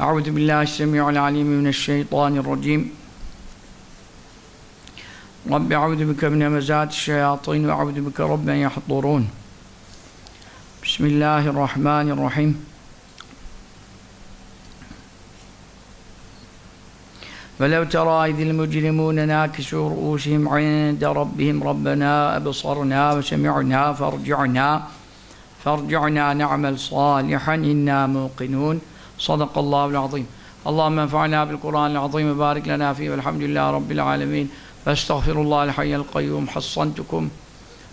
أعوذ بالله السميع العليم من الشيطان الرجيم. رب أعوذ بك من همزات الشياطين وأعوذ بك رب أن يحضرون. بسم الله الرحمن الرحيم. ولو ترى إذ المجرمون ناكسوا رؤوسهم عند ربهم ربنا أبصرنا وسمعنا فارجعنا فارجعنا نعمل صالحا إنا موقنون. صدق الله العظيم اللهم انفعنا بالقرآن العظيم وبارك لنا فيه والحمد لله رب العالمين واستغفر الله الحي القيوم حصنتكم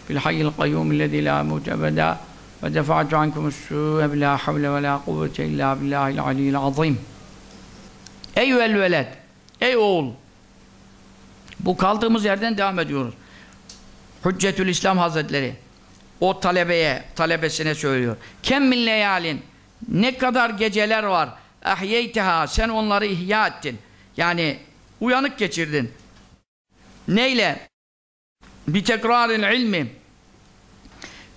بالحي القيوم الذي لا يموت أبدا ودفعت عنكم السوء بلا حول ولا قوة إلا بالله العلي العظيم أيها الولد Ey oğul! Bu kaldığımız yerden devam ediyoruz. Hüccetül İslam Hazretleri o talebeye, talebesine söylüyor. Kem min leyalin ne kadar geceler var ahyeyteha sen onları ihya ettin. Yani uyanık geçirdin. Neyle? Bir tekrarın ilmi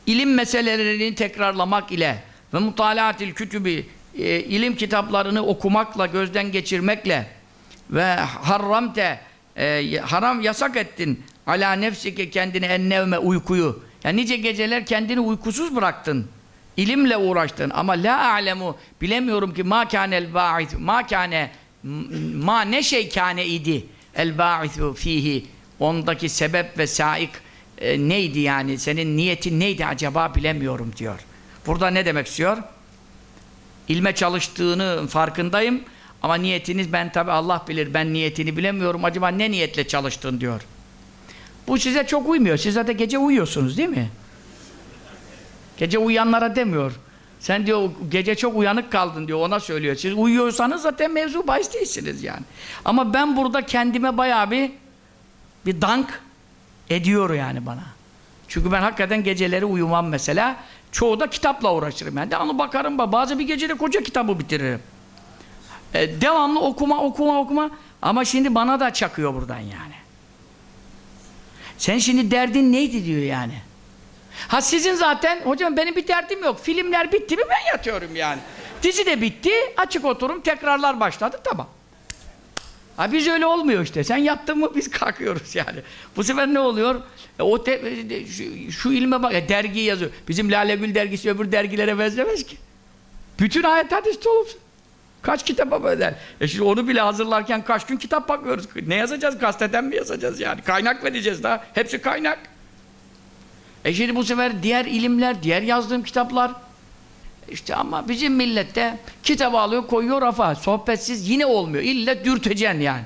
ilim meselelerini tekrarlamak ile ve mutalaatil kütübi e, ilim kitaplarını okumakla, gözden geçirmekle ve harramte e, haram yasak ettin ala nefsike kendine ennevme uykuyu yani nice geceler kendini uykusuz bıraktın ilimle uğraştın. Ama la alemu bilemiyorum ki ma kânel ba'ith ma kâne ma ne şey kâne idi el ba'ithu fihi ondaki sebep ve saik e, neydi yani? Senin niyetin neydi acaba bilemiyorum diyor. Burada ne demek istiyor? İlme çalıştığını farkındayım ama niyetiniz ben tabi Allah bilir ben niyetini bilemiyorum. Acaba ne niyetle çalıştın diyor. Bu size çok uymuyor. Siz zaten gece uyuyorsunuz değil mi? Gece uyuyanlara demiyor. Sen diyor gece çok uyanık kaldın diyor ona söylüyor. Siz uyuyorsanız zaten mevzu bahis değilsiniz yani. Ama ben burada kendime bayağı bir bir dank ediyor yani bana. Çünkü ben hakikaten geceleri uyumam mesela. Çoğu da kitapla uğraşırım. Yani onu bakarım bazı bir gecede koca kitabı bitiririm. E, devamlı okuma okuma okuma ama şimdi bana da çakıyor buradan yani. Sen şimdi derdin neydi diyor yani. Ha sizin zaten hocam benim bir derdim yok. Filmler bitti mi ben yatıyorum yani. Dizi de bitti. Açık oturum tekrarlar başladı tamam. Ha biz öyle olmuyor işte. Sen yattın mı biz kalkıyoruz yani. Bu sefer ne oluyor? E, o te, e, şu, şu ilme bak e, dergi yazıyor. Bizim Lale Gül dergisi öbür dergilere benzemez ki. Bütün ayet hadis dolu. Kaç kitap eder? E şimdi onu bile hazırlarken kaç gün kitap bakıyoruz. Ne yazacağız? Gazeteden mi yazacağız yani? Kaynak vereceğiz daha. Hepsi kaynak. E şimdi bu sefer diğer ilimler, diğer yazdığım kitaplar işte ama bizim millette kitabı alıyor koyuyor rafa. Sohbetsiz yine olmuyor. İlle dürteceksin yani.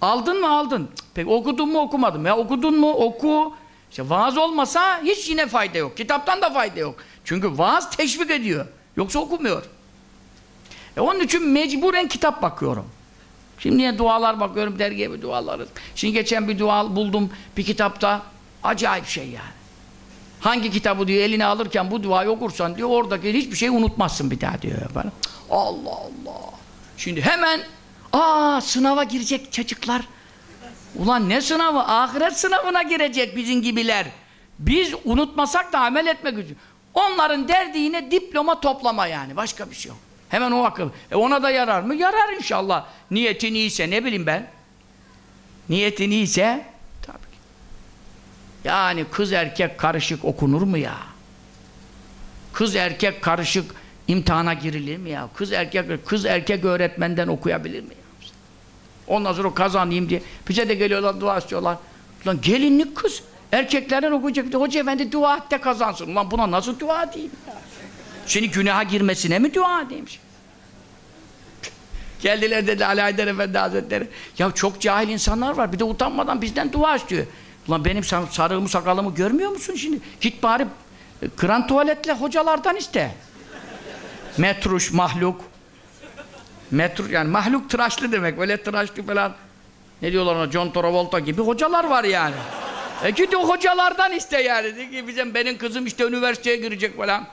Aldın mı aldın. Peki okudun mu okumadın. Ya okudun mu oku. İşte vaaz olmasa hiç yine fayda yok. Kitaptan da fayda yok. Çünkü vaaz teşvik ediyor. Yoksa okumuyor. E onun için mecburen kitap bakıyorum. Şimdi yine dualar bakıyorum, dergiye bir duaları. Şimdi geçen bir dua buldum bir kitapta. Acayip şey yani. Hangi kitabı diyor eline alırken bu duayı okursan diyor oradaki hiçbir şey unutmazsın bir daha diyor bana. Allah Allah. Şimdi hemen aa sınava girecek çocuklar. Ulan ne sınavı? Ahiret sınavına girecek bizim gibiler. Biz unutmasak da amel etmek için. Onların derdi yine diploma toplama yani. Başka bir şey yok. Hemen o akıl. E ona da yarar mı? Yarar inşallah. Niyetin iyiyse ne bileyim ben. Niyetin iyiyse. Yani kız erkek karışık okunur mu ya? Kız erkek karışık imtihana girilir mi ya? Kız erkek kız erkek öğretmenden okuyabilir mi ya? Ondan sonra kazanayım diye. Bize de geliyorlar dua istiyorlar. Lan gelinlik kız. Erkeklerden okuyacak. Hoca efendi dua et de kazansın. Ulan buna nasıl dua diyeyim ya? Şimdi günaha girmesine mi dua edeyim? Geldiler dedi Ali Haydar Efendi Hazretleri. Ya çok cahil insanlar var. Bir de utanmadan bizden dua istiyor. Ulan benim sarığımı sakalımı görmüyor musun şimdi? Git bari kıran tuvaletle hocalardan iste. Metruş, mahluk. Metro yani mahluk tıraşlı demek. Öyle tıraşlı falan. Ne diyorlar ona? John Travolta gibi hocalar var yani. E git o hocalardan iste yani. De ki bizim benim kızım işte üniversiteye girecek falan.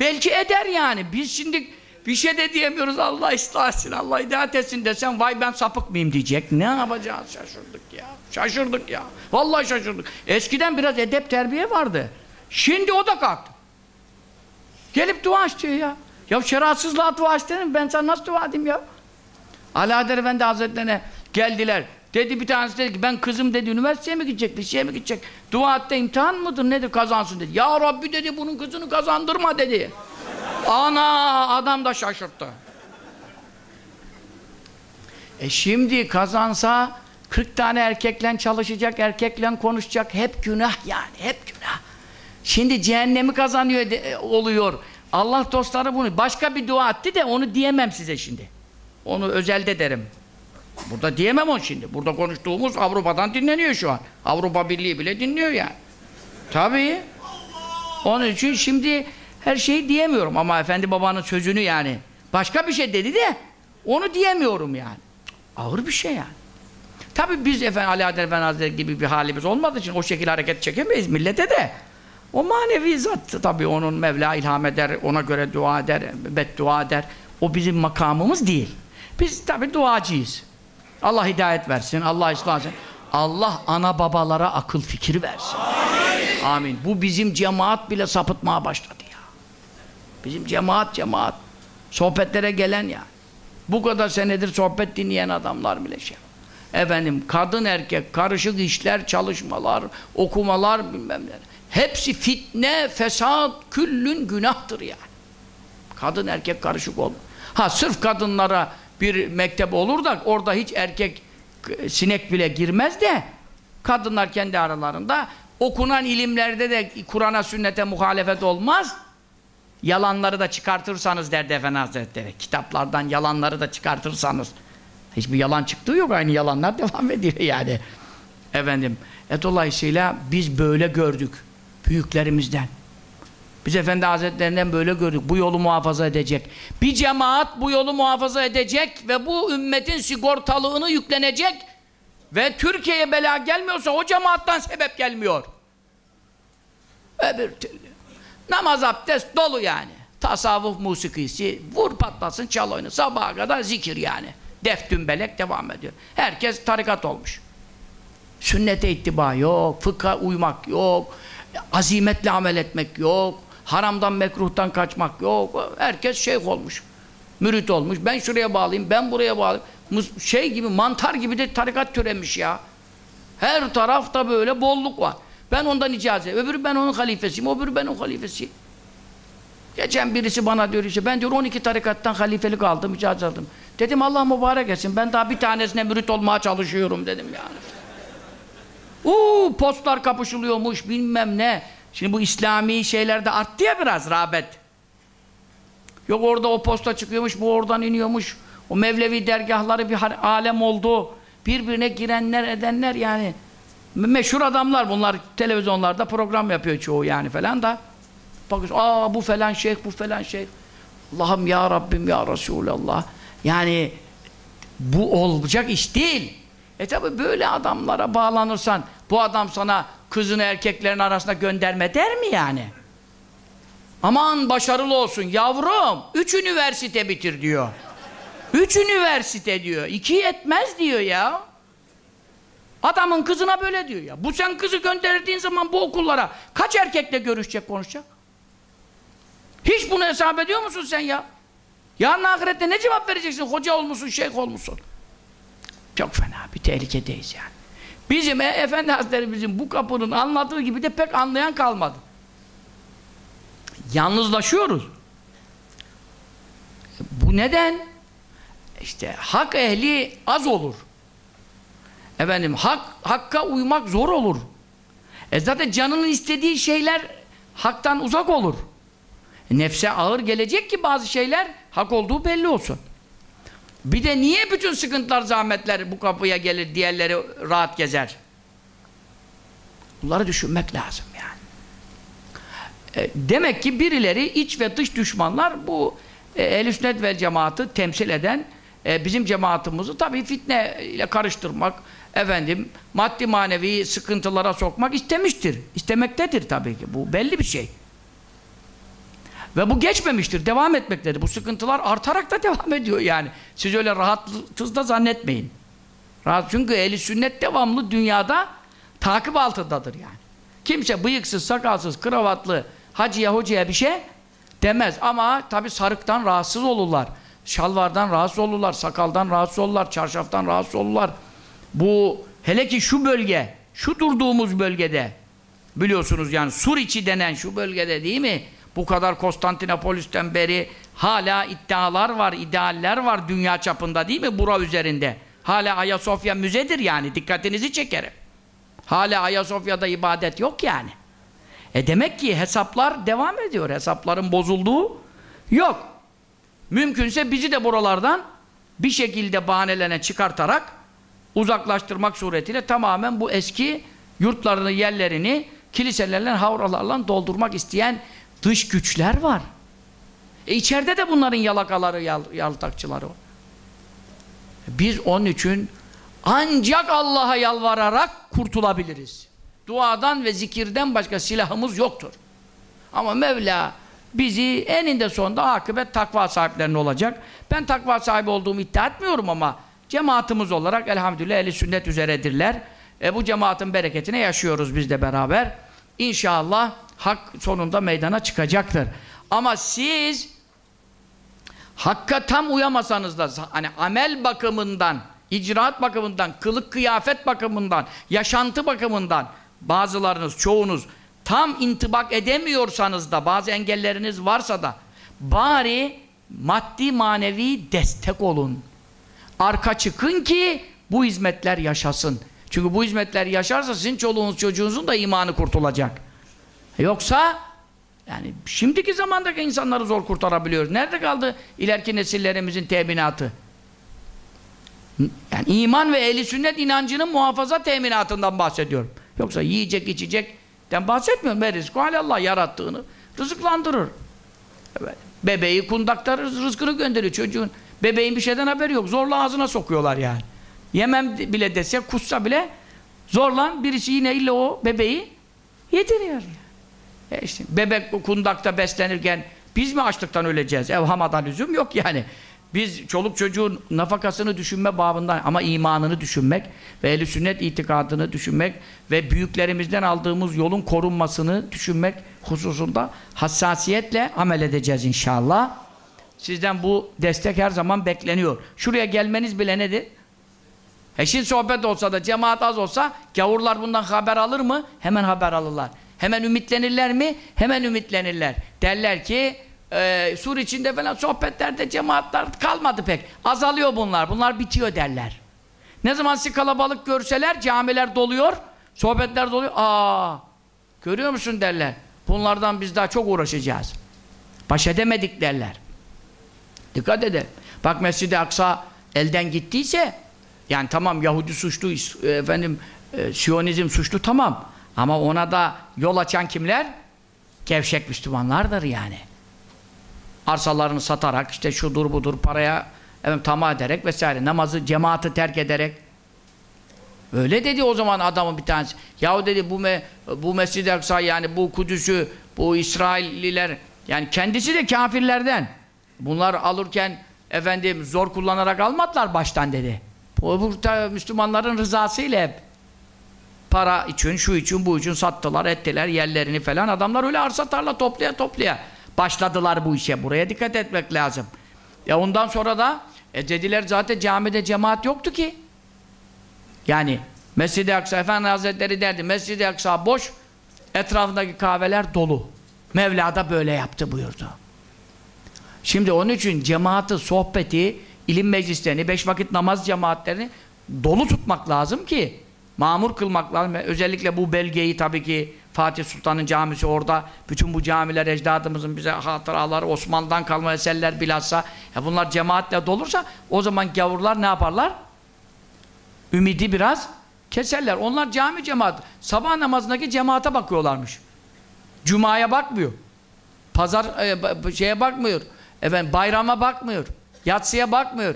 Belki eder yani. Biz şimdi bir şey de diyemiyoruz. Allah ıslah etsin, Allah hidayet etsin desem vay ben sapık mıyım diyecek. Ne yapacağız? Şaşırdık ya. Şaşırdık ya. Vallahi şaşırdık. Eskiden biraz edep terbiye vardı. Şimdi o da kalktı. Gelip dua istiyor ya. Ya şeriatsızlığa dua isterim. Ben sana nasıl dua edeyim ya? Alaeddin Efendi Hazretlerine geldiler. Dedi bir tanesi dedi ki ben kızım dedi üniversiteye mi gidecek, liseye mi gidecek? Dua et de imtihan mıdır nedir kazansın dedi. Ya Rabbi dedi bunun kızını kazandırma dedi. Ana adam da şaşırttı. E şimdi kazansa 40 tane erkekle çalışacak, erkekle konuşacak. Hep günah yani, hep günah. Şimdi cehennemi kazanıyor de, oluyor. Allah dostları bunu. Başka bir dua etti de onu diyemem size şimdi. Onu özelde derim. Burada diyemem onu şimdi. Burada konuştuğumuz Avrupa'dan dinleniyor şu an. Avrupa Birliği bile dinliyor yani. Tabii. Onun için şimdi her şeyi diyemiyorum ama efendi babanın sözünü yani. Başka bir şey dedi de onu diyemiyorum yani. Ağır bir şey yani. Tabii biz efendim Ali Adel Efendi Hazretleri gibi bir halimiz olmadığı için o şekilde hareket çekemeyiz millete de. O manevi zat tabii onun Mevla ilham eder, ona göre dua eder, beddua eder. O bizim makamımız değil. Biz tabii duacıyız. Allah hidayet versin, Allah ıslah etsin. Allah ana babalara akıl fikir versin. Amin. Amin. Bu bizim cemaat bile sapıtmaya başladı. Bizim cemaat cemaat. Sohbetlere gelen ya. Bu kadar senedir sohbet dinleyen adamlar bile şey. Efendim kadın erkek karışık işler, çalışmalar, okumalar bilmem ne. Hepsi fitne, fesat, küllün günahtır yani. Kadın erkek karışık olur. Ha sırf kadınlara bir mektep olur da orada hiç erkek sinek bile girmez de kadınlar kendi aralarında okunan ilimlerde de Kur'an'a sünnete muhalefet olmaz. Yalanları da çıkartırsanız derdi Efendi Hazretleri. Kitaplardan yalanları da çıkartırsanız. Hiçbir yalan çıktığı yok. Aynı yalanlar devam ediyor yani. Efendim. E dolayısıyla biz böyle gördük. Büyüklerimizden. Biz Efendi Hazretlerinden böyle gördük. Bu yolu muhafaza edecek. Bir cemaat bu yolu muhafaza edecek ve bu ümmetin sigortalığını yüklenecek ve Türkiye'ye bela gelmiyorsa o cemaattan sebep gelmiyor. Öbür türlü. Namaz abdest dolu yani. Tasavvuf musikisi, vur patlasın çal oyunu. Sabaha kadar zikir yani. Def dümbelek devam ediyor. Herkes tarikat olmuş. Sünnete ittiba yok, fıkha uymak yok, azimetle amel etmek yok, haramdan mekruhtan kaçmak yok. Herkes şeyh olmuş, mürit olmuş. Ben şuraya bağlayayım, ben buraya bağlayayım. Şey gibi, mantar gibi de tarikat türemiş ya. Her tarafta böyle bolluk var. Ben ondan icazet, öbürü ben onun halifesiyim, öbürü ben onun halifesiyim. Geçen birisi bana diyor işte, ben diyor 12 tarikattan halifelik aldım, icazet aldım. Dedim Allah mübarek etsin, ben daha bir tanesine mürit olmaya çalışıyorum dedim yani. Uuu postlar kapışılıyormuş bilmem ne. Şimdi bu İslami şeylerde arttı ya biraz rağbet. Yok orada o posta çıkıyormuş, bu oradan iniyormuş. O Mevlevi dergahları bir alem oldu. Birbirine girenler edenler yani. Meşhur adamlar bunlar televizyonlarda program yapıyor çoğu yani falan da. Bakıyorsun aa bu falan şeyh, bu falan şeyh. Allah'ım ya Rabbim ya Resulallah. Yani bu olacak iş değil. E tabi böyle adamlara bağlanırsan bu adam sana kızını erkeklerin arasında gönderme der mi yani? Aman başarılı olsun yavrum. Üç üniversite bitir diyor. Üç üniversite diyor. İki yetmez diyor ya. Adamın kızına böyle diyor ya. Bu sen kızı gönderdiğin zaman bu okullara kaç erkekle görüşecek konuşacak? Hiç bunu hesap ediyor musun sen ya? Yarın ahirette ne cevap vereceksin? Hoca olmuşsun, şeyh olmuşsun. Çok fena bir tehlikedeyiz yani. Bizim e, Efendi Hazretlerimizin bu kapının anladığı gibi de pek anlayan kalmadı. Yalnızlaşıyoruz. Bu neden? İşte hak ehli az olur. Efendim hak hakka uymak zor olur. E zaten canının istediği şeyler haktan uzak olur. E nefse ağır gelecek ki bazı şeyler hak olduğu belli olsun. Bir de niye bütün sıkıntılar, zahmetler bu kapıya gelir, diğerleri rahat gezer? Bunları düşünmek lazım yani. E, demek ki birileri, iç ve dış düşmanlar bu e, ehl sünnet vel cemaatı temsil eden e, bizim cemaatimizi tabii fitne ile karıştırmak, efendim maddi manevi sıkıntılara sokmak istemiştir. İstemektedir tabii ki. Bu belli bir şey. Ve bu geçmemiştir. Devam etmektedir. Bu sıkıntılar artarak da devam ediyor yani. Siz öyle rahatız da zannetmeyin. Rahat çünkü ehli sünnet devamlı dünyada takip altındadır yani. Kimse bıyıksız, sakalsız, kravatlı, hacıya hocaya bir şey demez. Ama tabi sarıktan rahatsız olurlar. Şalvardan rahatsız olurlar, sakaldan rahatsız olurlar, çarşaftan rahatsız olurlar. Bu hele ki şu bölge, şu durduğumuz bölgede biliyorsunuz yani Suriçi denen şu bölgede değil mi? Bu kadar Konstantinopolis'ten beri hala iddialar var, idealler var dünya çapında değil mi? Bura üzerinde. Hala Ayasofya müzedir yani. Dikkatinizi çekerim. Hala Ayasofya'da ibadet yok yani. E demek ki hesaplar devam ediyor. Hesapların bozulduğu yok. Mümkünse bizi de buralardan bir şekilde bahanelerine çıkartarak uzaklaştırmak suretiyle tamamen bu eski yurtlarını, yerlerini kiliselerle, havralarla doldurmak isteyen dış güçler var. E içeride de bunların yalakaları, yal, yaltakçıları var. Biz onun için ancak Allah'a yalvararak kurtulabiliriz. Duadan ve zikirden başka silahımız yoktur. Ama Mevla bizi eninde sonunda akıbet takva sahiplerine olacak. Ben takva sahibi olduğumu iddia etmiyorum ama cemaatimiz olarak elhamdülillah eli sünnet üzeredirler. E, bu cemaatin bereketine yaşıyoruz biz de beraber. İnşallah hak sonunda meydana çıkacaktır. Ama siz hakka tam uyamasanız da hani amel bakımından, icraat bakımından, kılık kıyafet bakımından, yaşantı bakımından bazılarınız, çoğunuz tam intibak edemiyorsanız da bazı engelleriniz varsa da bari maddi manevi destek olun. Arka çıkın ki bu hizmetler yaşasın. Çünkü bu hizmetler yaşarsa sizin çoluğunuz çocuğunuzun da imanı kurtulacak. Yoksa yani şimdiki zamandaki insanları zor kurtarabiliyoruz. Nerede kaldı ileriki nesillerimizin teminatı? Yani iman ve ehli sünnet inancının muhafaza teminatından bahsediyorum. Yoksa yiyecek içecekten bahsetmiyorum. Ve rızkı Allah yarattığını rızıklandırır. Evet. Bebeği kundakta rızkını gönderiyor çocuğun. Bebeğin bir şeyden haberi yok. Zorla ağzına sokuyorlar yani. Yemem bile dese, kussa bile zorla birisi yine illa o bebeği yediriyor. E işte, bebek kundakta beslenirken biz mi açlıktan öleceğiz? Evhamadan lüzum yok yani. Biz çoluk çocuğun nafakasını düşünme babından ama imanını düşünmek ve ehl sünnet itikadını düşünmek ve büyüklerimizden aldığımız yolun korunmasını düşünmek hususunda hassasiyetle amel edeceğiz inşallah. Sizden bu destek her zaman bekleniyor. Şuraya gelmeniz bile nedir? Eşin sohbet olsa da cemaat az olsa gavurlar bundan haber alır mı? Hemen haber alırlar. Hemen ümitlenirler mi? Hemen ümitlenirler. Derler ki e, sur içinde falan sohbetlerde cemaatler kalmadı pek. Azalıyor bunlar. Bunlar bitiyor derler. Ne zaman sizi kalabalık görseler camiler doluyor, sohbetler doluyor. Aa, görüyor musun derler. Bunlardan biz daha çok uğraşacağız. Baş edemedik derler. Dikkat edin. Bak Mescid-i Aksa elden gittiyse yani tamam Yahudi suçlu, efendim e, Siyonizm suçlu tamam. Ama ona da yol açan kimler? Gevşek Müslümanlardır yani. Arsalarını satarak işte şudur budur paraya efendim, tamah ederek vesaire namazı cemaati terk ederek öyle dedi o zaman adamın bir tanesi. Yahu dedi bu me, bu Mescid-i Aksa yani bu Kudüs'ü bu İsrailliler yani kendisi de kafirlerden. Bunlar alırken efendim zor kullanarak almadılar baştan dedi. Bu, bu Müslümanların rızasıyla hep para için, şu için, bu için sattılar, ettiler yerlerini falan. Adamlar öyle arsa tarla toplaya toplaya başladılar bu işe. Buraya dikkat etmek lazım. Ya ondan sonra da e dediler zaten camide cemaat yoktu ki. Yani Mescid-i Aksa Efendi Hazretleri derdi Mescid-i Aksa boş, etrafındaki kahveler dolu. Mevla da böyle yaptı buyurdu. Şimdi onun için cemaati, sohbeti, ilim meclislerini, beş vakit namaz cemaatlerini dolu tutmak lazım ki mamur kılmak lazım. Özellikle bu belgeyi tabii ki Fatih Sultan'ın camisi orada. Bütün bu camiler ecdadımızın bize hatıraları, Osmanlı'dan kalma eserler bilhassa. Ya bunlar cemaatle dolursa o zaman gavurlar ne yaparlar? Ümidi biraz keserler. Onlar cami cemaat. Sabah namazındaki cemaate bakıyorlarmış. Cuma'ya bakmıyor. Pazar e, şeye bakmıyor. Efendim bayrama bakmıyor. Yatsıya bakmıyor.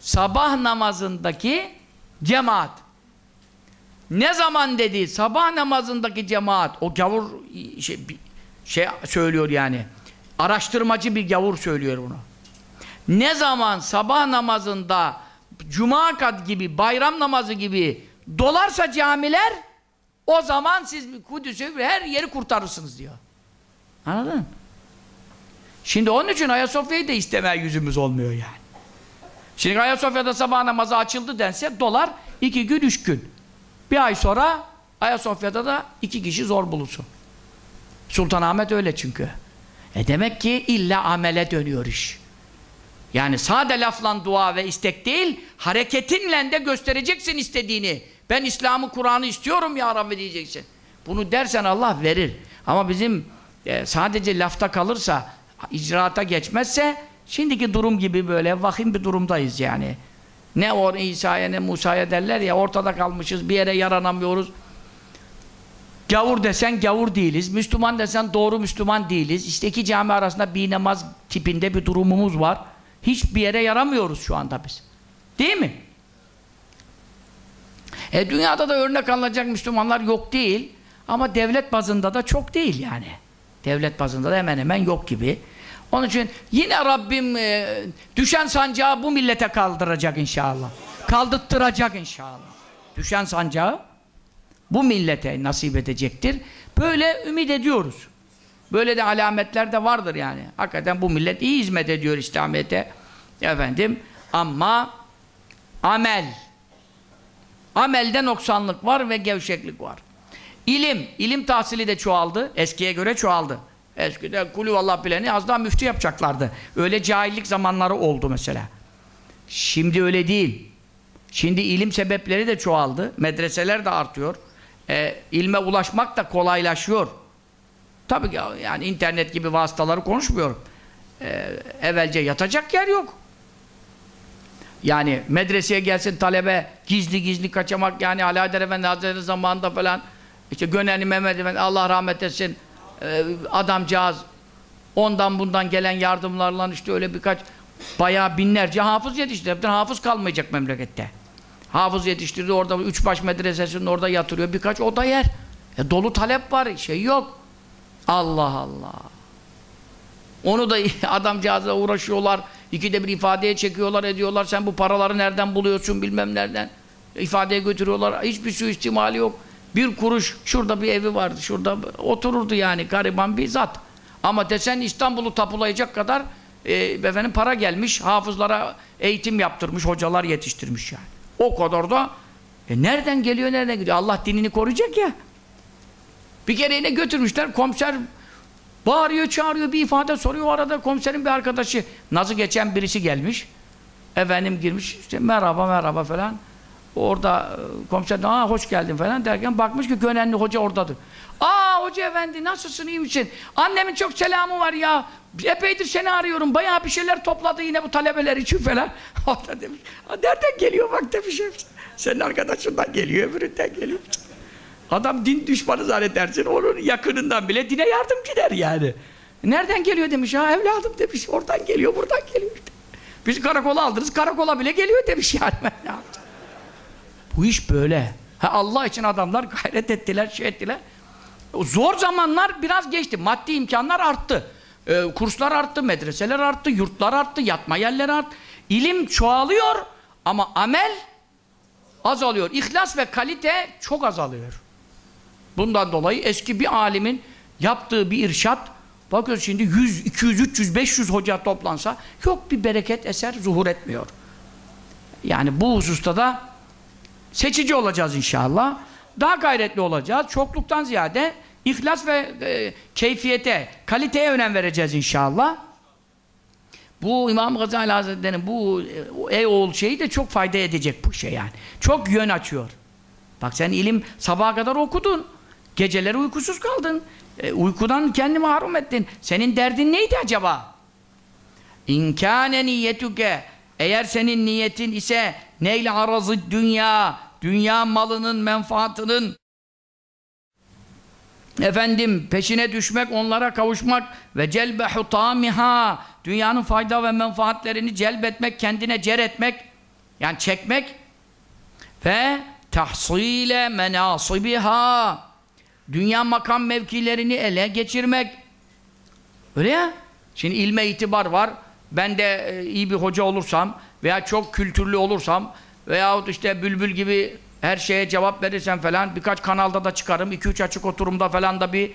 Sabah namazındaki cemaat. Ne zaman dedi sabah namazındaki cemaat o gavur şey, şey söylüyor yani. Araştırmacı bir gavur söylüyor bunu. Ne zaman sabah namazında cuma kat gibi bayram namazı gibi dolarsa camiler o zaman siz Kudüs'ü her yeri kurtarırsınız diyor. Anladın mı? Şimdi onun için Ayasofya'yı da istemeye yüzümüz olmuyor yani. Şimdi Ayasofya'da sabah namazı açıldı dense dolar iki gün, üç gün. Bir ay sonra Ayasofya'da da iki kişi zor bulunsun. Sultanahmet öyle çünkü. E demek ki illa amele dönüyor iş. Yani sade lafla dua ve istek değil, hareketinle de göstereceksin istediğini. Ben İslam'ı, Kur'an'ı istiyorum ya Rabbi diyeceksin. Bunu dersen Allah verir. Ama bizim e, sadece lafta kalırsa, icraata geçmezse, şimdiki durum gibi böyle vahim bir durumdayız yani. Ne o İsa'ya ne Musa'ya derler ya, ortada kalmışız, bir yere yaranamıyoruz. Gavur desen gavur değiliz, Müslüman desen doğru Müslüman değiliz. İşte iki cami arasında bir namaz tipinde bir durumumuz var. Hiçbir yere yaramıyoruz şu anda biz. Değil mi? E dünyada da örnek alınacak Müslümanlar yok değil. Ama devlet bazında da çok değil yani. Devlet bazında da hemen hemen yok gibi. Onun için yine Rabbim e, düşen sancağı bu millete kaldıracak inşallah. Kaldırttıracak inşallah. Düşen sancağı bu millete nasip edecektir. Böyle ümit ediyoruz. Böyle de alametler de vardır yani. Hakikaten bu millet iyi hizmet ediyor İslamiyet'e. Efendim ama amel amelde noksanlık var ve gevşeklik var. İlim, ilim tahsili de çoğaldı. Eskiye göre çoğaldı. Eskiden kulü Allah bileni az daha müftü yapacaklardı. Öyle cahillik zamanları oldu mesela. Şimdi öyle değil. Şimdi ilim sebepleri de çoğaldı. Medreseler de artıyor. E, ilme ulaşmak da kolaylaşıyor. Tabii ki yani internet gibi vasıtaları konuşmuyorum. Ee, evvelce yatacak yer yok. Yani medreseye gelsin talebe gizli gizli kaçamak yani Alaeddin Efendi Hazretleri zamanında falan işte Gönenli Mehmet Efendi Allah rahmet etsin e, adamcağız ondan bundan gelen yardımlarla işte öyle birkaç bayağı binlerce hafız yetiştirdi. Hafız kalmayacak memlekette. Hafız yetiştirdi orada üç baş medresesinin orada yatırıyor birkaç oda yer. E, dolu talep var şey yok. Allah Allah. Onu da adamcağızla uğraşıyorlar. İkide bir ifadeye çekiyorlar, ediyorlar. Sen bu paraları nereden buluyorsun bilmem nereden. İfadeye götürüyorlar. Hiçbir suistimali yok. Bir kuruş, şurada bir evi vardı, şurada otururdu yani gariban bir zat. Ama desen İstanbul'u tapulayacak kadar e, efendim para gelmiş, hafızlara eğitim yaptırmış, hocalar yetiştirmiş yani. O kadar da e nereden geliyor, nereden gidiyor? Allah dinini koruyacak ya. Bir kere yine götürmüşler, komiser bağırıyor, çağırıyor, bir ifade soruyor. O arada komiserin bir arkadaşı, nazı geçen birisi gelmiş. Efendim girmiş, işte merhaba merhaba falan. Orada e, komiser aa hoş geldin falan derken bakmış ki Gönenli hoca oradadır. Aa hoca efendi nasılsın iyi misin? Annemin çok selamı var ya. Epeydir seni arıyorum. Bayağı bir şeyler topladı yine bu talebeler için falan. O da demiş. Nereden geliyor bak demiş. Senin arkadaşından geliyor öbüründen geliyor. Adam din düşmanı zannedersin. Onun yakınından bile dine yardım gider yani. Nereden geliyor demiş. Ha evladım demiş. Oradan geliyor buradan geliyor. Biz karakola aldınız. Karakola bile geliyor demiş yani. Ben ne yapacağım? Bu iş böyle. Ha, Allah için adamlar gayret ettiler, şey ettiler. Zor zamanlar biraz geçti. Maddi imkanlar arttı. Ee, kurslar arttı, medreseler arttı, yurtlar arttı, yatma yerleri arttı. İlim çoğalıyor ama amel azalıyor. İhlas ve kalite çok azalıyor. Bundan dolayı eski bir alimin yaptığı bir irşat bakıyoruz şimdi 100, 200, 300, 500 hoca toplansa yok bir bereket eser zuhur etmiyor. Yani bu hususta da seçici olacağız inşallah. Daha gayretli olacağız. Çokluktan ziyade ihlas ve e, keyfiyete, kaliteye önem vereceğiz inşallah. Bu İmam Gazali Hazretleri'nin bu e, ey oğul şeyi de çok fayda edecek bu şey yani. Çok yön açıyor. Bak sen ilim sabaha kadar okudun. Geceleri uykusuz kaldın. E, uykudan kendi mahrum ettin. Senin derdin neydi acaba? İnkâne niyetuke eğer senin niyetin ise neyle arazı dünya dünya malının menfaatının efendim peşine düşmek onlara kavuşmak ve celbe hutamiha dünyanın fayda ve menfaatlerini celbetmek, kendine cer etmek, yani çekmek ve tahsile menasibiha dünya makam mevkilerini ele geçirmek. Öyle ya. Şimdi ilme itibar var. Ben de e, iyi bir hoca olursam veya çok kültürlü olursam veyahut işte bülbül gibi her şeye cevap verirsem falan birkaç kanalda da çıkarım. 2-3 açık oturumda falan da bir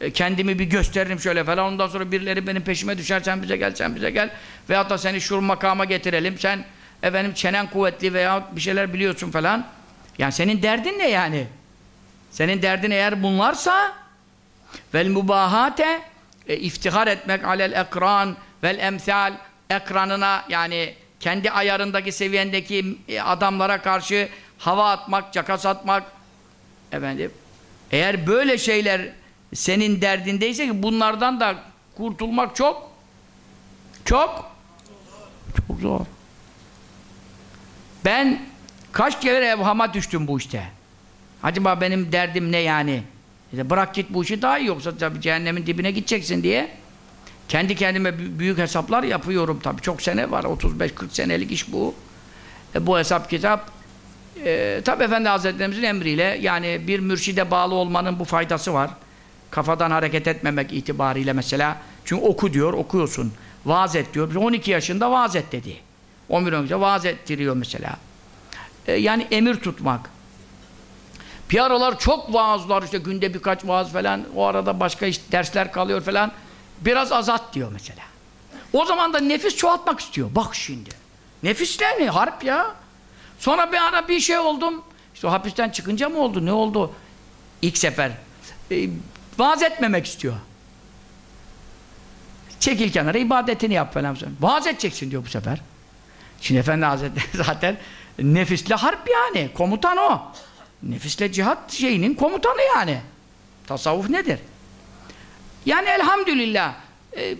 e, kendimi bir gösteririm şöyle falan. Ondan sonra birileri benim peşime düşer. Sen bize gel, sen bize gel. Veyahut da seni şu makama getirelim. Sen efendim çenen kuvvetli veya bir şeyler biliyorsun falan. Yani senin derdin ne yani? Senin derdin eğer bunlarsa vel mubahate e, iftihar etmek alel ekran vel emsal ekranına yani kendi ayarındaki seviyendeki e, adamlara karşı hava atmak, cakas atmak efendim eğer böyle şeyler senin derdindeyse ki bunlardan da kurtulmak çok çok çok zor. Ben kaç kere evhama düştüm bu işte. Acaba benim derdim ne yani? Bırak git bu işi daha iyi yoksa tabii cehennemin dibine gideceksin diye kendi kendime büyük hesaplar yapıyorum tabii. Çok sene var. 35-40 senelik iş bu. E, bu hesap kitap e, tabii Efendi Hazretlerimizin emriyle yani bir mürşide bağlı olmanın bu faydası var. Kafadan hareket etmemek itibariyle mesela. Çünkü oku diyor, okuyorsun. Vaaz et diyor. 12 yaşında vaaz et dedi. 11 yaşında vaaz ettiriyor mesela. E, yani emir tutmak. Bir aralar çok vaazlar işte günde birkaç vaaz falan o arada başka iş, dersler kalıyor falan biraz azat diyor mesela. O zaman da nefis çoğaltmak istiyor. Bak şimdi. Nefisler ne? Harp ya. Sonra bir ara bir şey oldum. İşte hapisten çıkınca mı oldu? Ne oldu? İlk sefer. E, vaaz etmemek istiyor. Çekil kenara ibadetini yap falan. Vaaz edeceksin diyor bu sefer. Şimdi Efendi Hazretleri zaten nefisle harp yani. Komutan o. Nefisle cihat şeyinin komutanı yani. Tasavvuf nedir? Yani elhamdülillah e,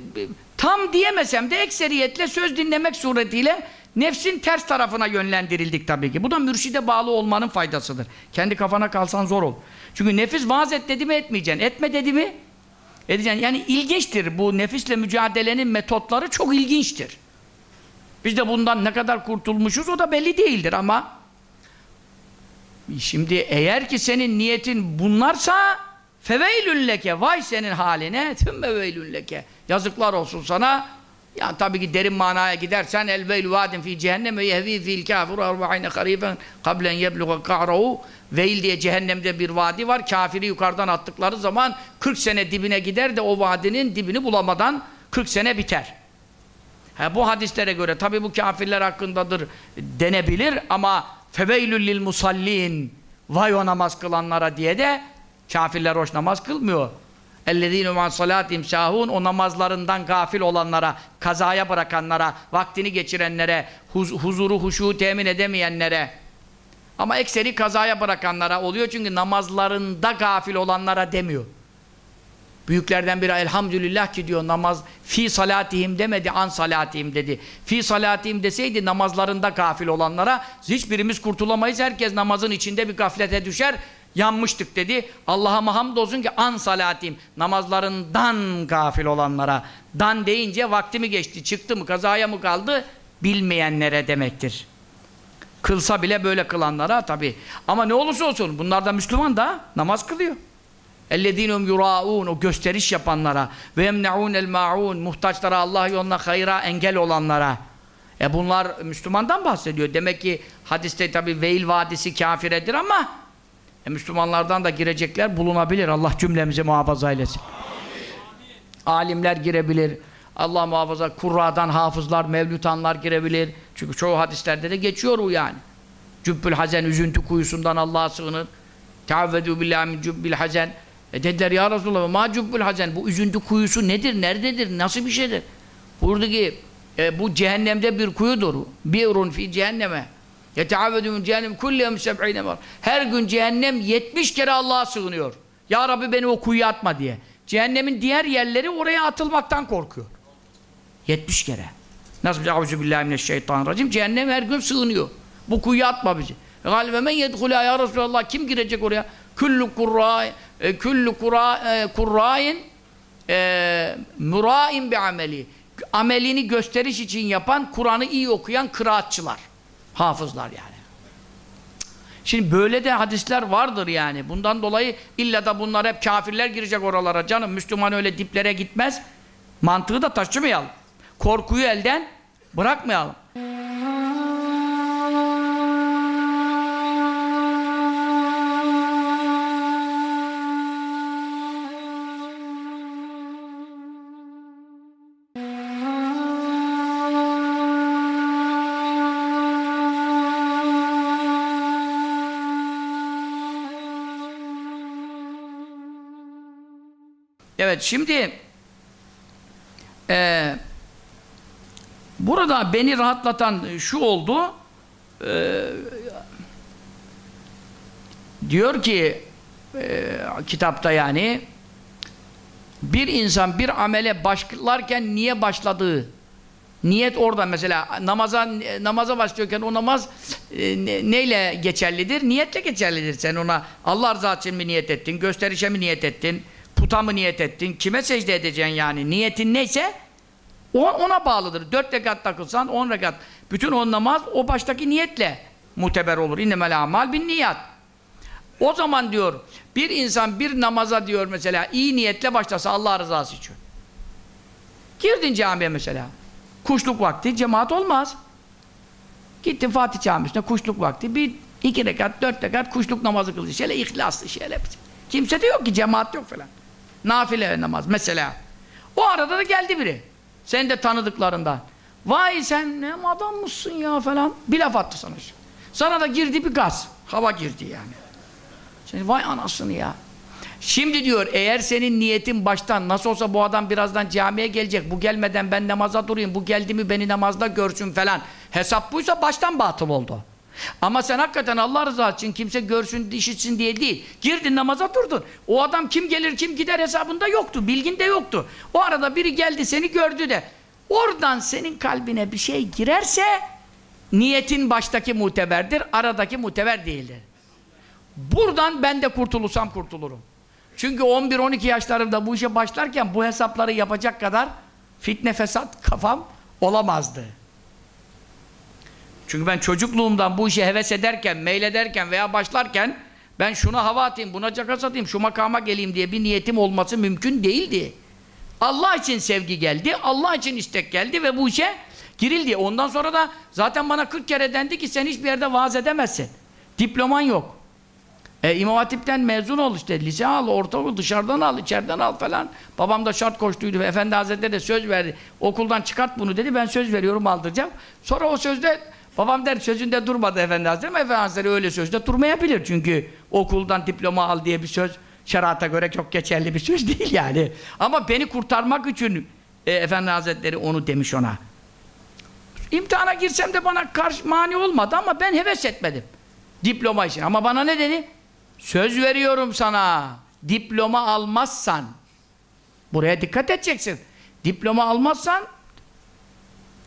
tam diyemesem de ekseriyetle söz dinlemek suretiyle nefsin ters tarafına yönlendirildik tabii ki. Bu da mürşide bağlı olmanın faydasıdır. Kendi kafana kalsan zor ol. Çünkü nefis vaaz et dedi mi etmeyeceksin. Etme dedi mi edeceksin. Yani ilginçtir bu nefisle mücadelenin metotları çok ilginçtir. Biz de bundan ne kadar kurtulmuşuz o da belli değildir ama Şimdi eğer ki senin niyetin bunlarsa feveylün leke vay senin haline tümme veylün leke. Yazıklar olsun sana. Ya tabii ki derin manaya gidersen el veyl vadin fi cehenneme yehvi fil kafir arba'ine harifen kablen yebluğa ka'rahu veil diye cehennemde bir vadi var. Kafiri yukarıdan attıkları zaman 40 sene dibine gider de o vadinin dibini bulamadan 40 sene biter. Ha, bu hadislere göre tabii bu kafirler hakkındadır denebilir ama feveylül lil musallin vay o namaz kılanlara diye de kafirler hoş namaz kılmıyor. اَلَّذ۪ينُ مَا صَلَاتِهِمْ شَاهُونَ O namazlarından gafil olanlara, kazaya bırakanlara, vaktini geçirenlere, huz huzuru, huşu temin edemeyenlere ama ekseri kazaya bırakanlara oluyor çünkü namazlarında gafil olanlara demiyor. Büyüklerden biri elhamdülillah ki diyor namaz fi salatihim demedi an salatihim dedi. Fi salatihim deseydi namazlarında gafil olanlara hiçbirimiz kurtulamayız. Herkes namazın içinde bir gaflete düşer. Yanmıştık dedi. Allah'a hamdolsun ki an salatihim namazlarından gafil olanlara. Dan deyince vakti mi geçti, çıktı mı, kazaya mı kaldı bilmeyenlere demektir. Kılsa bile böyle kılanlara tabi. Ama ne olursa olsun bunlar da Müslüman da namaz kılıyor. اَلَّذ۪ينُمْ يُرَاءُونَ O gösteriş yapanlara ve يَمْنَعُونَ الْمَعُونَ Muhtaçlara, Allah yoluna hayra engel olanlara. E bunlar Müslümandan bahsediyor. Demek ki hadiste tabi Veil Vadisi kafiredir ama e Müslümanlardan da girecekler bulunabilir. Allah cümlemizi muhafaza eylesin. Amin. Alimler girebilir. Allah muhafaza kurradan hafızlar, mevlütanlar girebilir. Çünkü çoğu hadislerde de geçiyor o yani. Cübbül hazen üzüntü kuyusundan Allah'a sığınır. Teavvedü billahi min cübbil hazen. E dediler ya Resulallah ma cubbul hazen bu üzüntü kuyusu nedir, nerededir, nasıl bir şeydir? Buyurdu ki e, bu cehennemde bir kuyudur. Bi'run fi cehenneme. Yeteavvedü min cehennem kulleyem seb'ine var. Her gün cehennem 70 kere Allah'a sığınıyor. Ya Rabbi beni o kuyuya atma diye. Cehennemin diğer yerleri oraya atılmaktan korkuyor. 70 kere. Nasıl bize Euzubillahimineşşeytanirracim. Cehennem her gün sığınıyor. Bu kuyuya atma bizi. Galibe men yedhulâ ya Resulallah. Kim girecek oraya? Küllü e, küllü kura, e, kurrâin e, murâin bi ameli amelini gösteriş için yapan, Kur'an'ı iyi okuyan kıraatçılar. Hafızlar yani. Şimdi böyle de hadisler vardır yani. Bundan dolayı illa da bunlar hep kafirler girecek oralara. Canım Müslüman öyle diplere gitmez. Mantığı da taşımayalım. Korkuyu elden bırakmayalım. Evet şimdi e, burada beni rahatlatan şu oldu e, diyor ki e, kitapta yani bir insan bir amele başlarken niye başladığı niyet orada mesela namaza namaza başlıyorken o namaz e, ne, neyle geçerlidir? Niyetle geçerlidir. Sen ona Allah rızası için mi niyet ettin? Gösterişe mi niyet ettin? Puta mı niyet ettin? Kime secde edeceksin yani? Niyetin neyse ona bağlıdır. Dört rekat takılsan on rekat. Bütün on namaz o baştaki niyetle muteber olur. İnnemel amal bin niyat. O zaman diyor bir insan bir namaza diyor mesela iyi niyetle başlasa Allah rızası için. Girdin camiye mesela. Kuşluk vakti cemaat olmaz. Gittin Fatih Camisi'ne kuşluk vakti bir iki rekat dört rekat kuşluk namazı kıldı. Şöyle ihlaslı şöyle. Kimse de yok ki cemaat yok falan. Nafile namaz mesela. O arada da geldi biri. Sen de tanıdıklarından. Vay sen ne adam mısın ya falan. Bir laf attı sana. Sana da girdi bir gaz. Hava girdi yani. Sen vay anasını ya. Şimdi diyor eğer senin niyetin baştan nasıl olsa bu adam birazdan camiye gelecek. Bu gelmeden ben namaza durayım. Bu geldi mi beni namazda görsün falan. Hesap buysa baştan batıl oldu. Ama sen hakikaten Allah rızası için kimse görsün, işitsin diye değil. Girdin namaza durdun. O adam kim gelir kim gider hesabında yoktu. Bilgin de yoktu. O arada biri geldi seni gördü de. Oradan senin kalbine bir şey girerse niyetin baştaki muteberdir, aradaki muteber değildir. Buradan ben de kurtulursam kurtulurum. Çünkü 11-12 yaşlarımda bu işe başlarken bu hesapları yapacak kadar fitne fesat kafam olamazdı. Çünkü ben çocukluğumdan bu işe heves ederken, meylederken veya başlarken ben şuna hava atayım, buna caka atayım, şu makama geleyim diye bir niyetim olması mümkün değildi. Allah için sevgi geldi, Allah için istek geldi ve bu işe girildi. Ondan sonra da zaten bana 40 kere dendi ki sen hiçbir yerde vaaz edemezsin. Diploman yok. E, İmam Hatip'ten mezun ol işte, lise al, ortaokul dışarıdan al, içeriden al falan. Babam da şart koştuydu. Efendi Hazretleri de söz verdi. Okuldan çıkart bunu dedi. Ben söz veriyorum aldıracağım. Sonra o sözde Babam der sözünde durmadı Efendi Hazretleri ama Efendi Hazretleri öyle sözde durmayabilir. Çünkü okuldan diploma al diye bir söz şerata göre çok geçerli bir söz değil yani. Ama beni kurtarmak için e, Efendi Hazretleri onu demiş ona. İmtihana girsem de bana karşı mani olmadı ama ben heves etmedim. Diploma için. Ama bana ne dedi? Söz veriyorum sana. Diploma almazsan buraya dikkat edeceksin. Diploma almazsan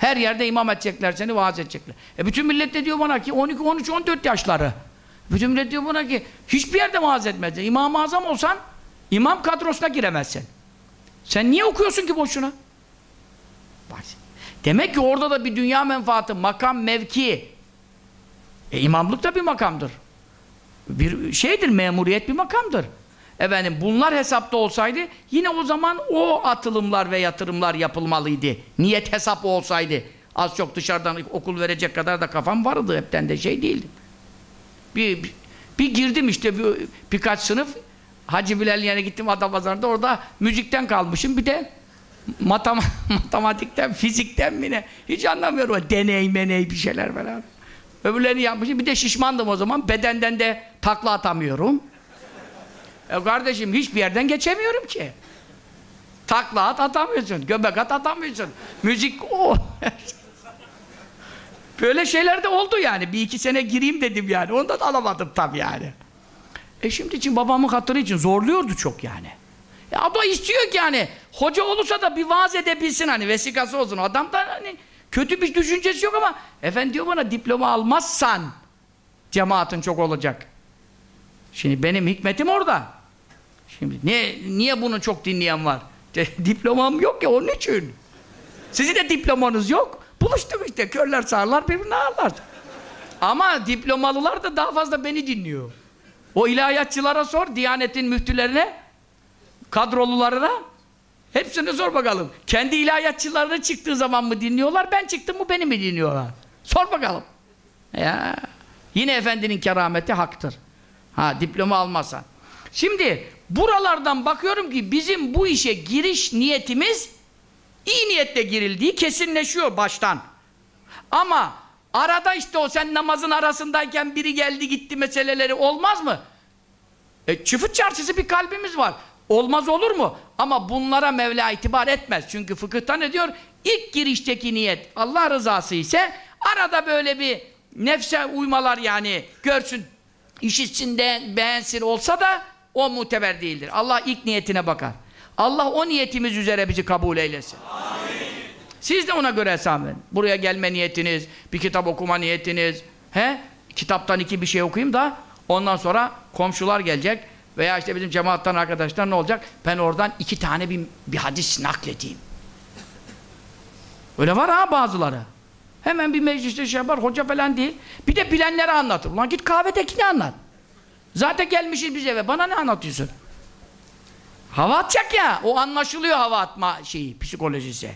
her yerde imam edecekler seni, vaaz edecekler. E bütün millet de diyor bana ki 12, 13, 14 yaşları. Bütün millet diyor bana ki hiçbir yerde vaaz etmez. İmam-ı Azam olsan imam kadrosuna giremezsin. Sen niye okuyorsun ki boşuna? Demek ki orada da bir dünya menfaati, makam, mevki. E imamlık da bir makamdır. Bir şeydir, memuriyet bir makamdır. Efendim bunlar hesapta olsaydı yine o zaman o atılımlar ve yatırımlar yapılmalıydı. Niyet hesap olsaydı. Az çok dışarıdan okul verecek kadar da kafam vardı. Hepten de şey değildim. Bir, bir, bir girdim işte bir, birkaç sınıf Hacı Bilal yerine gittim Adapazarı'nda orada müzikten kalmışım. Bir de matem matematikten, fizikten mi ne? Hiç anlamıyorum. Deney meney bir şeyler falan. Öbürlerini yapmışım. Bir de şişmandım o zaman. Bedenden de takla atamıyorum. E kardeşim hiçbir yerden geçemiyorum ki. Takla at atamıyorsun, göbek at atamıyorsun. Müzik o. Böyle şeyler de oldu yani. Bir iki sene gireyim dedim yani. Onu da alamadım tabii yani. E şimdi için babamın hatırı için zorluyordu çok yani. Ya o da istiyor ki yani hoca olursa da bir vaaz edebilsin hani vesikası olsun. Adam da hani kötü bir düşüncesi yok ama efendi diyor bana diploma almazsan cemaatin çok olacak. Şimdi benim hikmetim orada. Şimdi niye, niye bunu çok dinleyen var? Diplomam yok ya onun için. Sizin de diplomanız yok. Buluştuk işte. Körler sağırlar birbirini ağırlar. Ama diplomalılar da daha fazla beni dinliyor. O ilahiyatçılara sor, Diyanet'in müftülerine, kadrolularına. Hepsine sor bakalım. Kendi ilahiyatçılarına çıktığı zaman mı dinliyorlar, ben çıktım mı beni mi dinliyorlar? Sor bakalım. Ya. Yine efendinin kerameti haktır. Ha diploma almazsan. Şimdi buralardan bakıyorum ki bizim bu işe giriş niyetimiz iyi niyetle girildiği kesinleşiyor baştan. Ama arada işte o sen namazın arasındayken biri geldi gitti meseleleri olmaz mı? E, çıfıt çarşısı bir kalbimiz var. Olmaz olur mu? Ama bunlara Mevla itibar etmez. Çünkü fıkıhta ne diyor? İlk girişteki niyet Allah rızası ise arada böyle bir nefse uymalar yani görsün, işitsin de beğensin olsa da o muteber değildir. Allah ilk niyetine bakar. Allah o niyetimiz üzere bizi kabul eylesin. Siz de ona göre hesap verin. Buraya gelme niyetiniz, bir kitap okuma niyetiniz. He? Kitaptan iki bir şey okuyayım da ondan sonra komşular gelecek veya işte bizim cemaattan arkadaşlar ne olacak? Ben oradan iki tane bir, bir hadis nakledeyim. Öyle var ha bazıları. Hemen bir mecliste şey yapar, hoca falan değil. Bir de bilenleri anlatır. Ulan git kahvedekini anlat. Zaten gelmişiz biz eve. Bana ne anlatıyorsun? Hava atacak ya. O anlaşılıyor hava atma şeyi, psikolojisi.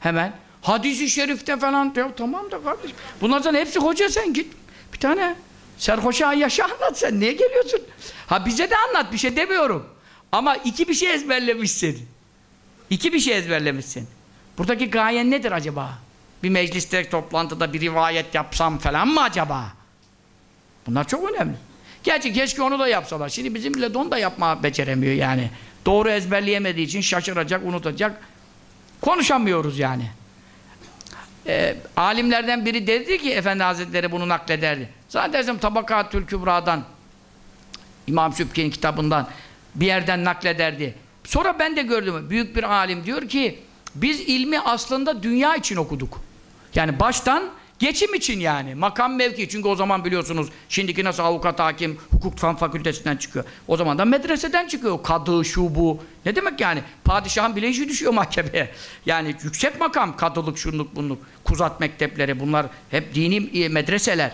Hemen. Hadis-i şerifte falan. Ya tamam da kardeşim. Bunlardan hepsi hoca sen git. Bir tane serhoşa yaşa anlat sen. Niye geliyorsun? Ha bize de anlat. Bir şey demiyorum. Ama iki bir şey ezberlemişsin. İki bir şey ezberlemişsin. Buradaki gayen nedir acaba? Bir mecliste, toplantıda bir rivayet yapsam falan mı acaba? Bunlar çok önemli. Gerçi keşke onu da yapsalar. Şimdi bizim bile don da yapma beceremiyor yani. Doğru ezberleyemediği için şaşıracak, unutacak. Konuşamıyoruz yani. Ee, alimlerden biri dedi ki Efendi Hazretleri bunu naklederdi. Zannedersem Tabakatül Kübra'dan İmam Sübki'nin kitabından bir yerden naklederdi. Sonra ben de gördüm. Büyük bir alim diyor ki biz ilmi aslında dünya için okuduk. Yani baştan geçim için yani. Makam mevki. Çünkü o zaman biliyorsunuz şimdiki nasıl avukat, hakim, hukuk fen fakültesinden çıkıyor. O zaman da medreseden çıkıyor. Kadı, şu bu. Ne demek yani? Padişahın bile işi düşüyor mahkemeye. Yani yüksek makam. Kadılık, şunluk, bunluk. Kuzat mektepleri bunlar hep dini medreseler.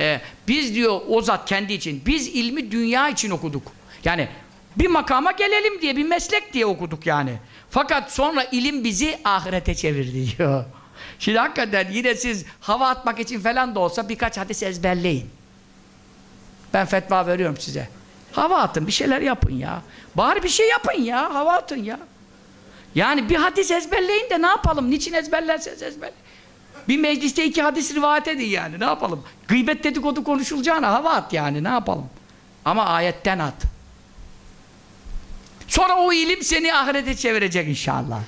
Ee, biz diyor o zat kendi için. Biz ilmi dünya için okuduk. Yani bir makama gelelim diye, bir meslek diye okuduk yani. Fakat sonra ilim bizi ahirete çevirdi diyor. Şimdi hakikaten yine siz hava atmak için falan da olsa birkaç hadis ezberleyin. Ben fetva veriyorum size. Hava atın, bir şeyler yapın ya. Bari bir şey yapın ya, hava atın ya. Yani bir hadis ezberleyin de ne yapalım? Niçin ezberlerseniz ezberleyin. Bir mecliste iki hadis rivayet edin yani, ne yapalım? Gıybet dedikodu konuşulacağına hava at yani, ne yapalım? Ama ayetten at. Sonra o ilim seni ahirete çevirecek inşallah.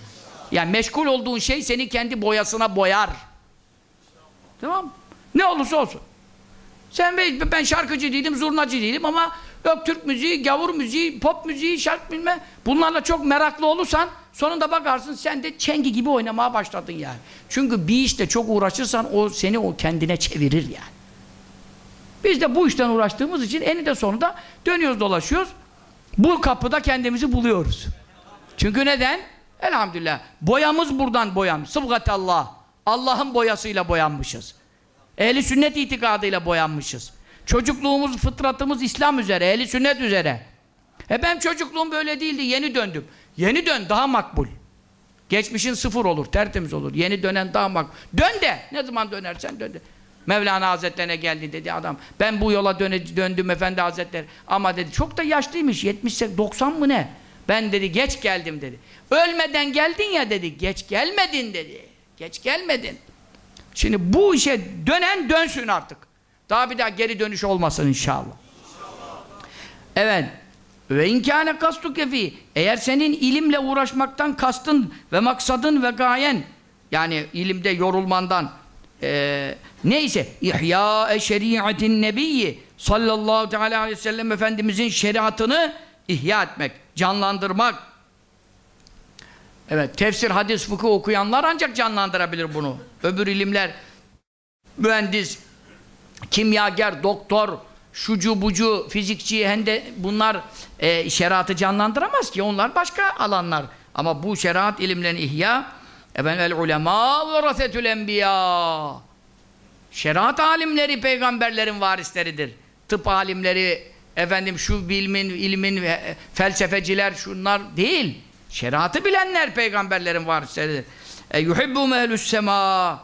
Yani meşgul olduğun şey seni kendi boyasına boyar. Tamam mı? Ne olursa olsun. Sen ben şarkıcı değilim, zurnacı değilim ama Türk müziği, gavur müziği, pop müziği, şarkı bilme. Bunlarla çok meraklı olursan sonunda bakarsın sen de çengi gibi oynamaya başladın yani. Çünkü bir işte çok uğraşırsan o seni o kendine çevirir yani. Biz de bu işten uğraştığımız için eninde sonunda dönüyoruz dolaşıyoruz. Bu kapıda kendimizi buluyoruz. Çünkü neden? Elhamdülillah. Boyamız buradan boyanmış. Sıbgatallah. Allah'ın boyasıyla boyanmışız. Ehli sünnet itikadıyla boyanmışız. Çocukluğumuz, fıtratımız İslam üzere, ehli sünnet üzere. E ben çocukluğum böyle değildi, yeni döndüm. Yeni dön, daha makbul. Geçmişin sıfır olur, tertemiz olur. Yeni dönen daha makbul. Dön de, ne zaman dönersen dön de. Mevlana Hazretlerine geldi dedi adam. Ben bu yola döne, döndüm Efendi Hazretleri. Ama dedi çok da yaşlıymış, 70 90 mı ne? Ben dedi geç geldim dedi. Ölmeden geldin ya dedi, geç gelmedin dedi. Geç gelmedin. Şimdi bu işe dönen dönsün artık. Daha bir daha geri dönüş olmasın inşallah. Evet. Ve inkâne kastu kefi. Eğer senin ilimle uğraşmaktan kastın ve maksadın ve gayen yani ilimde yorulmandan e, neyse ihya şeriatin nebiyyi sallallahu teala aleyhi ve sellem efendimizin şeriatını ihya etmek, canlandırmak. Evet, tefsir, hadis, fıkıh okuyanlar ancak canlandırabilir bunu. Öbür ilimler mühendis, kimyager, doktor, şucu bucu, fizikçi, hende bunlar e, şeriatı canlandıramaz ki. Onlar başka alanlar. Ama bu şeriat ilimlerini ihya Efendim el ulema ve rasetül enbiya. Şeriat alimleri peygamberlerin varisleridir. Tıp alimleri, efendim şu bilmin, ilmin, e, felsefeciler şunlar değil. Şeriatı bilenler peygamberlerin varisleridir. E yuhibbu mehlus sema.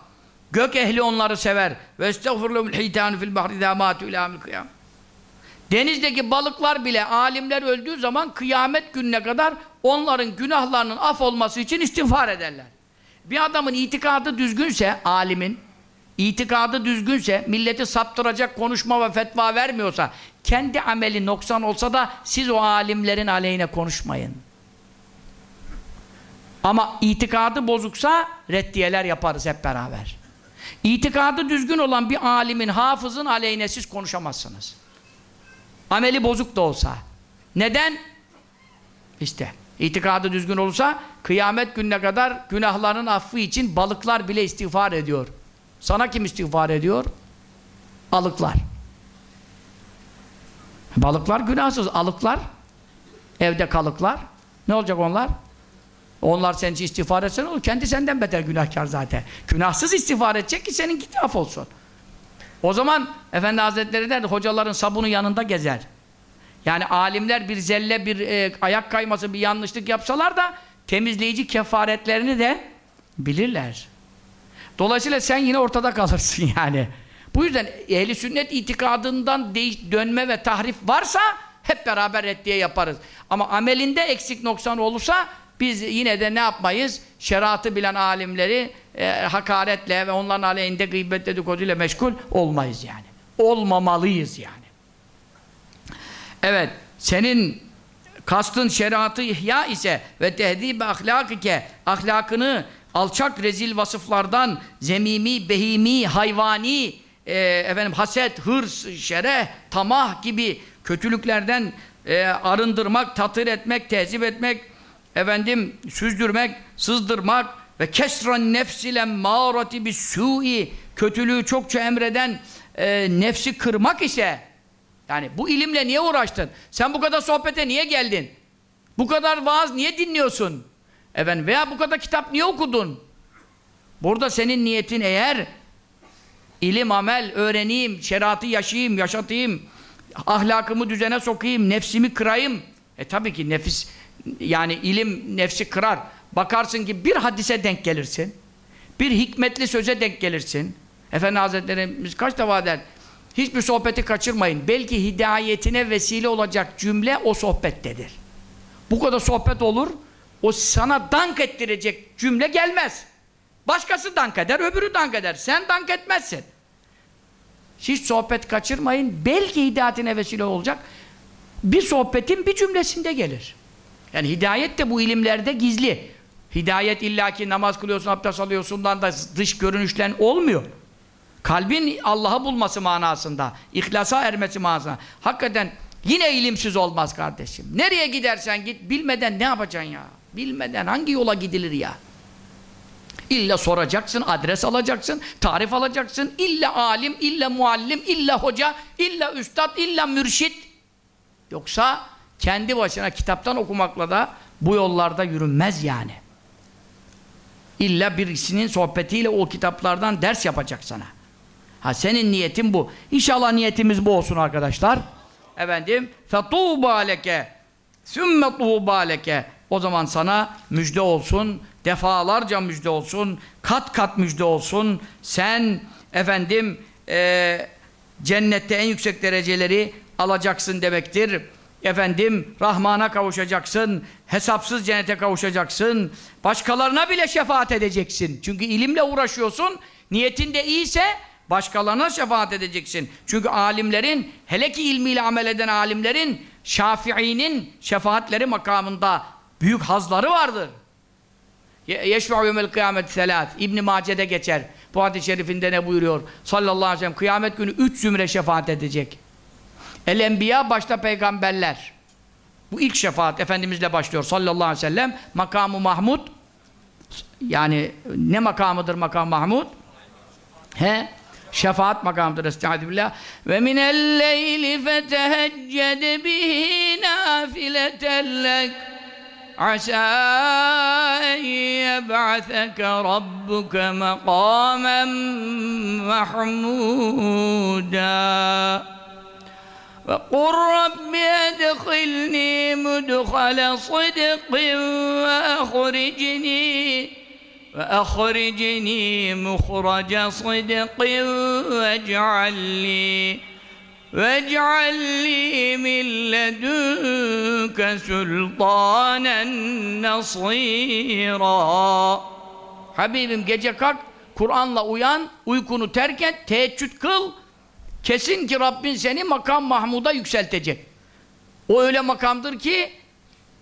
Gök ehli onları sever. Ve estağfurullah hitanu fil bahri damatu ilamil kıyam. Denizdeki balıklar bile alimler öldüğü zaman kıyamet gününe kadar onların günahlarının af olması için istiğfar ederler. Bir adamın itikadı düzgünse, alimin, itikadı düzgünse, milleti saptıracak konuşma ve fetva vermiyorsa, kendi ameli noksan olsa da siz o alimlerin aleyhine konuşmayın. Ama itikadı bozuksa reddiyeler yaparız hep beraber. İtikadı düzgün olan bir alimin, hafızın aleyhine siz konuşamazsınız. Ameli bozuk da olsa. Neden? İşte itikadı düzgün olursa kıyamet gününe kadar günahların affı için balıklar bile istiğfar ediyor. Sana kim istiğfar ediyor? Alıklar. Balıklar günahsız. Alıklar evde kalıklar. Ne olacak onlar? Onlar senin için istiğfar etsen olur. Kendi senden beter günahkar zaten. Günahsız istiğfar edecek ki senin git af olsun. O zaman Efendi Hazretleri der hocaların sabunu yanında gezer. Yani alimler bir zelle, bir e, ayak kayması, bir yanlışlık yapsalar da temizleyici kefaretlerini de bilirler. Dolayısıyla sen yine ortada kalırsın yani. Bu yüzden ehli sünnet itikadından değiş, dönme ve tahrif varsa hep beraber reddiye yaparız. Ama amelinde eksik noksan olursa biz yine de ne yapmayız? Şeriatı bilen alimleri e, hakaretle ve onların aleyhinde gıybet dedikoduyla meşgul olmayız yani. Olmamalıyız yani. Evet, senin kastın şeriatı ihya ise ve tehdib ahlakike ahlakını alçak rezil vasıflardan zemimi, behimi, hayvani e, efendim haset, hırs, şereh, tamah gibi kötülüklerden e, arındırmak, tatır etmek, tehzip etmek, efendim süzdürmek, sızdırmak ve kesran nefsile mağrati bis su'i kötülüğü çokça emreden e, nefsi kırmak ise yani bu ilimle niye uğraştın? Sen bu kadar sohbete niye geldin? Bu kadar vaaz niye dinliyorsun? Efendim veya bu kadar kitap niye okudun? Burada senin niyetin eğer ilim, amel, öğreneyim, şeriatı yaşayayım, yaşatayım, ahlakımı düzene sokayım, nefsimi kırayım. E tabii ki nefis, yani ilim nefsi kırar. Bakarsın ki bir hadise denk gelirsin. Bir hikmetli söze denk gelirsin. Efendi Hazretlerimiz kaç defa der, hiçbir sohbeti kaçırmayın. Belki hidayetine vesile olacak cümle o sohbettedir. Bu kadar sohbet olur, o sana dank ettirecek cümle gelmez. Başkası dank eder, öbürü dank eder. Sen dank etmezsin. Hiç sohbet kaçırmayın. Belki hidayetine vesile olacak. Bir sohbetin bir cümlesinde gelir. Yani hidayet de bu ilimlerde gizli. Hidayet illaki namaz kılıyorsun, abdest alıyorsundan da dış görünüşlen olmuyor. Kalbin Allah'ı bulması manasında, ihlasa ermesi manasında. Hakikaten yine ilimsiz olmaz kardeşim. Nereye gidersen git, bilmeden ne yapacaksın ya? Bilmeden hangi yola gidilir ya? İlla soracaksın, adres alacaksın, tarif alacaksın. İlla alim, illa muallim, illa hoca, illa üstad, illa mürşit. Yoksa kendi başına kitaptan okumakla da bu yollarda yürünmez yani. İlla birisinin sohbetiyle o kitaplardan ders yapacak sana. Ha senin niyetin bu. İnşallah niyetimiz bu olsun arkadaşlar. Efendim, فَطُوبَا لَكَ ثُمَّ طُوبَا لَكَ o zaman sana müjde olsun, defalarca müjde olsun, kat kat müjde olsun. Sen efendim e, cennette en yüksek dereceleri alacaksın demektir. Efendim Rahman'a kavuşacaksın, hesapsız cennete kavuşacaksın, başkalarına bile şefaat edeceksin. Çünkü ilimle uğraşıyorsun, niyetin de iyiyse başkalarına şefaat edeceksin. Çünkü alimlerin, hele ki ilmiyle amel eden alimlerin, Şafii'nin şefaatleri makamında büyük hazları vardır. Yeşfa'u yevmel kıyamet selat. İbn Mace'de geçer. Bu hadis-i şerifinde ne buyuruyor? Sallallahu aleyhi ve sellem kıyamet günü üç zümre şefaat edecek. El enbiya başta peygamberler. Bu ilk şefaat Efendimizle başlıyor sallallahu aleyhi ve sellem. Makamı Mahmud yani ne makamıdır makam Mahmud? He? Şefaat makamıdır estağfirullah. Ve minel leyli fetehecced bihi nafileten lek. عسى أن يبعثك ربك مقاما محمودا. وقل رب أدخلني مدخل صدق وأخرجني وأخرجني مخرج صدق واجعل لي واجعل لي من لدنك سلطانا نصيرا Habibim gece kalk, Kur'an'la uyan, uykunu terk et, teheccüd kıl. Kesin ki Rabbin seni makam Mahmud'a yükseltecek. O öyle makamdır ki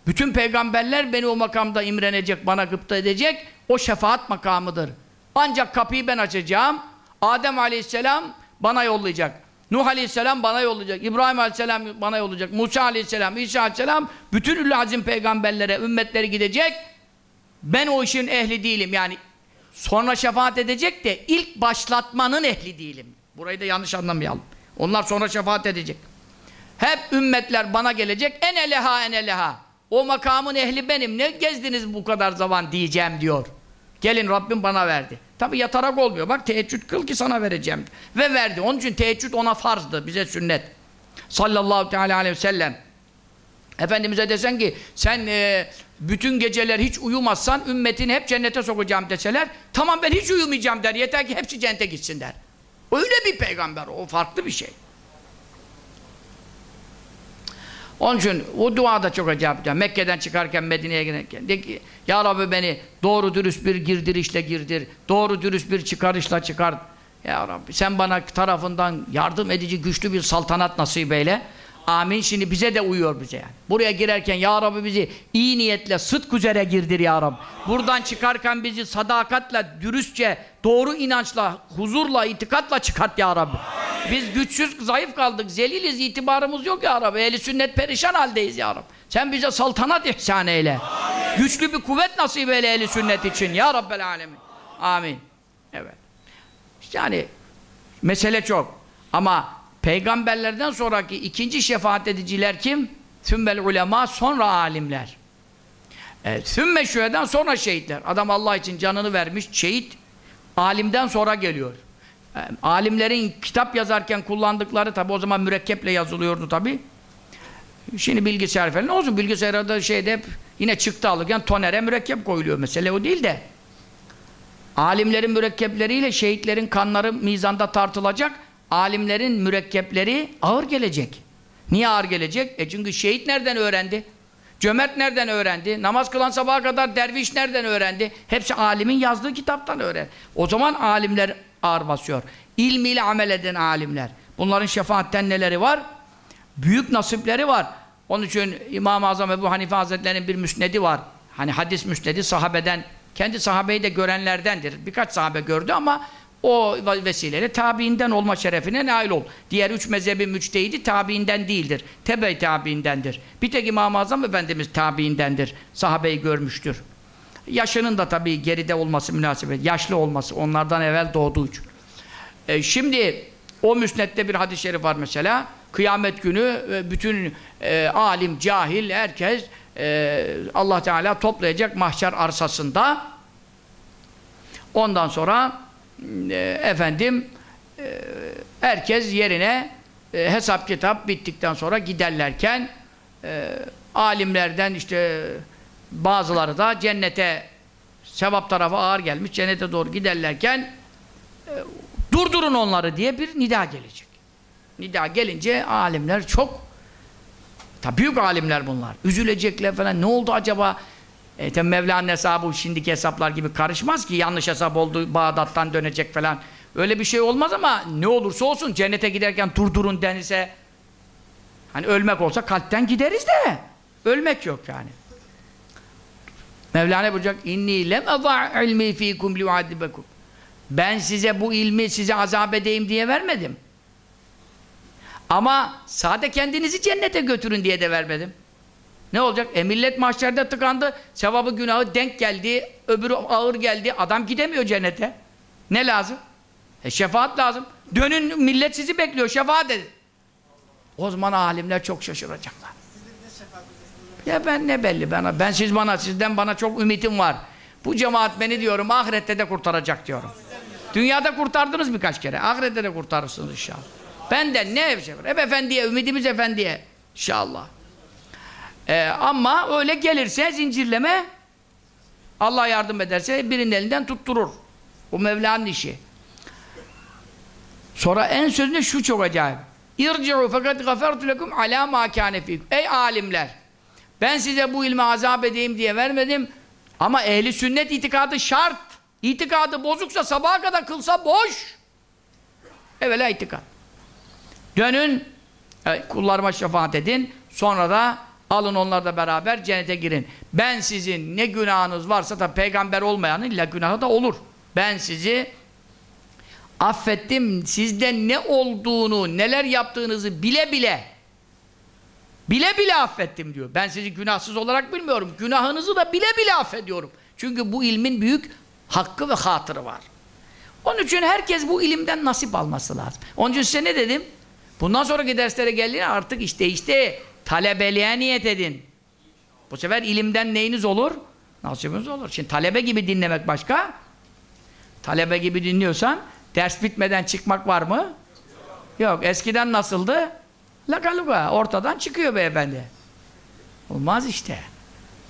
bütün peygamberler beni o makamda imrenecek, bana gıpta edecek. O şefaat makamıdır. Ancak kapıyı ben açacağım. Adem aleyhisselam bana yollayacak. Nuh aleyhisselam bana yollayacak. İbrahim aleyhisselam bana yollayacak. Musa aleyhisselam, İsa aleyhisselam bütün ülü azim peygamberlere, ümmetleri gidecek. Ben o işin ehli değilim. Yani sonra şefaat edecek de ilk başlatmanın ehli değilim. Burayı da yanlış anlamayalım. Onlar sonra şefaat edecek. Hep ümmetler bana gelecek. Ene leha ene leha. O makamın ehli benim. Ne gezdiniz bu kadar zaman diyeceğim diyor. Gelin Rabbim bana verdi. Tabi yatarak olmuyor. Bak teheccüd kıl ki sana vereceğim. Ve verdi. Onun için teheccüd ona farzdı. Bize sünnet. Sallallahu teala aleyhi ve sellem. Efendimiz'e desen ki sen e, bütün geceler hiç uyumazsan ümmetini hep cennete sokacağım deseler tamam ben hiç uyumayacağım der. Yeter ki hepsi cennete gitsin der. Öyle bir peygamber. O farklı bir şey. Onun için o dua da çok acayip. Mekke'den çıkarken Medine'ye giderken de ki Ya Rabbi beni doğru dürüst bir girdirişle girdir. Doğru dürüst bir çıkarışla çıkar. Ya Rabbi sen bana tarafından yardım edici güçlü bir saltanat nasip eyle. Amin. Şimdi bize de uyuyor bize yani. Buraya girerken Ya Rabbi bizi iyi niyetle, sıdk üzere girdir Ya Rabbi. Buradan çıkarken bizi sadakatle, dürüstçe, doğru inançla, huzurla, itikatla çıkart Ya Rabbi. Biz güçsüz, zayıf kaldık, zeliliz, itibarımız yok Ya Rabbi. Ehli sünnet perişan haldeyiz Ya Rabbi. Sen bize saltanat ihsan eyle. Amin. Güçlü bir kuvvet nasip eyle ehli sünnet için Ya Rabbel Alemin. Amin. Evet. İşte yani mesele çok. Ama peygamberlerden sonraki ikinci şefaat ediciler kim? Sümmel ulema sonra alimler. Evet, sümme şüheden sonra şehitler. Adam Allah için canını vermiş, şehit alimden sonra geliyor. Yani, alimlerin kitap yazarken kullandıkları tabi o zaman mürekkeple yazılıyordu tabi. Şimdi bilgisayar falan olsun bilgisayarda şeyde hep yine çıktı alırken tonere mürekkep koyuluyor. Mesele o değil de. Alimlerin mürekkepleriyle şehitlerin kanları mizanda tartılacak alimlerin mürekkepleri ağır gelecek. Niye ağır gelecek? E çünkü şehit nereden öğrendi? Cömert nereden öğrendi? Namaz kılan sabaha kadar derviş nereden öğrendi? Hepsi alimin yazdığı kitaptan öğren. O zaman alimler ağır basıyor. İlmiyle amel eden alimler. Bunların şefaatten neleri var? Büyük nasipleri var. Onun için İmam-ı Azam Ebu Hanife Hazretleri'nin bir müsnedi var. Hani hadis müsnedi sahabeden, kendi sahabeyi de görenlerdendir. Birkaç sahabe gördü ama o vesileyle tabiinden olma şerefine nail ol. Diğer üç mezhebi müçtehidi tabiinden değildir. Tebe tabiindendir. Bir tek İmam-ı Azam Efendimiz tabiindendir. Sahabeyi görmüştür. Yaşının da tabii geride olması münasebet. Yaşlı olması. Onlardan evvel doğduğu için. E, şimdi o müsnette bir hadis-i şerif var mesela. Kıyamet günü e, bütün e, alim, cahil, herkes e, Allah Teala toplayacak mahşer arsasında. Ondan sonra e, efendim e, herkes yerine e, hesap kitap bittikten sonra giderlerken e, alimlerden işte bazıları da cennete sevap tarafı ağır gelmiş cennete doğru giderlerken durdurun onları diye bir nida gelecek. Nida gelince alimler çok tabi büyük alimler bunlar. Üzülecekler falan. Ne oldu acaba? E, tabi Mevla'nın hesabı şimdiki hesaplar gibi karışmaz ki yanlış hesap oldu Bağdat'tan dönecek falan. Öyle bir şey olmaz ama ne olursa olsun cennete giderken durdurun denirse hani ölmek olsa kalpten gideriz de ölmek yok yani. Mevlana buyuracak inni lem ilmi fikum liuadibekum ben size bu ilmi size azap edeyim diye vermedim. Ama sade kendinizi cennete götürün diye de vermedim. Ne olacak? E millet mahşerde tıkandı. Sevabı günahı denk geldi. Öbürü ağır geldi. Adam gidemiyor cennete. Ne lazım? E şefaat lazım. Dönün millet sizi bekliyor. Şefaat edin. O zaman alimler çok şaşıracaklar. Ya ben ne belli bana. Ben siz bana, sizden bana çok ümitim var. Bu cemaat beni diyorum ahirette de kurtaracak diyorum. Dünyada kurtardınız birkaç kere. Ahirette de kurtarırsınız inşallah. Benden ne şey var? Hep efendiye, ümidimiz efendiye. İnşallah. Ee, ama öyle gelirse zincirleme Allah yardım ederse birinin elinden tutturur. Bu Mevla'nın işi. Sonra en sözünde şu çok acayip. İrci'u fakat gafertu lekum ala ma. Ey alimler! Ben size bu ilmi azap edeyim diye vermedim. Ama ehli sünnet itikadı şart. İtikadı bozuksa sabaha kadar kılsa boş. Evvela itikad. Dönün, e, kullarıma şefaat edin. Sonra da alın onlarla beraber cennete girin. Ben sizin ne günahınız varsa da peygamber olmayanın illa günahı da olur. Ben sizi affettim. Sizde ne olduğunu, neler yaptığınızı bile bile bile bile affettim diyor. Ben sizi günahsız olarak bilmiyorum. Günahınızı da bile bile affediyorum. Çünkü bu ilmin büyük hakkı ve hatırı var. Onun için herkes bu ilimden nasip alması lazım. Onun için size ne dedim? Bundan sonraki derslere geldiğinde artık işte işte talebeliğe niyet edin. Bu sefer ilimden neyiniz olur? Nasibiniz olur. Şimdi talebe gibi dinlemek başka. Talebe gibi dinliyorsan ders bitmeden çıkmak var mı? Yok. Eskiden nasıldı? Laka luka. Ortadan çıkıyor beyefendi. Olmaz işte.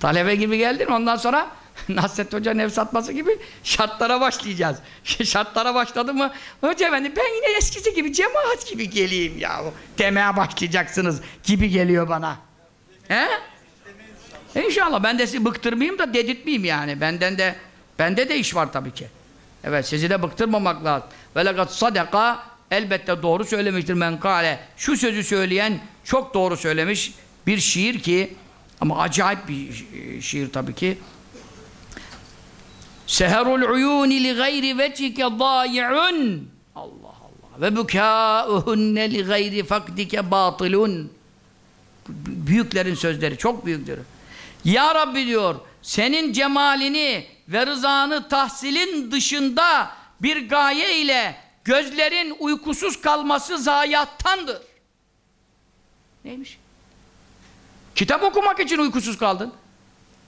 Talebe gibi geldin ondan sonra Nasrettin Hoca ev gibi şartlara başlayacağız. şartlara başladı mı hoca efendi ben yine eskisi gibi cemaat gibi geleyim ya demeye başlayacaksınız gibi geliyor bana. He? İnşallah ben de sizi bıktırmayayım da dedirtmeyeyim yani. Benden de bende de iş var tabii ki. Evet sizi de bıktırmamak lazım. Ve lekat sadaka elbette doğru söylemiştir men kale. Şu sözü söyleyen çok doğru söylemiş bir şiir ki ama acayip bir şiir tabii ki. Seherul uyuni li gayri vecike dayi'un Allah Allah ve bukâuhunne li gayri fakdike batılun büyüklerin sözleri çok büyüktür. Ya Rabbi diyor senin cemalini ve rızanı tahsilin dışında bir gaye ile gözlerin uykusuz kalması zayiattandır. Neymiş? Kitap okumak için uykusuz kaldın.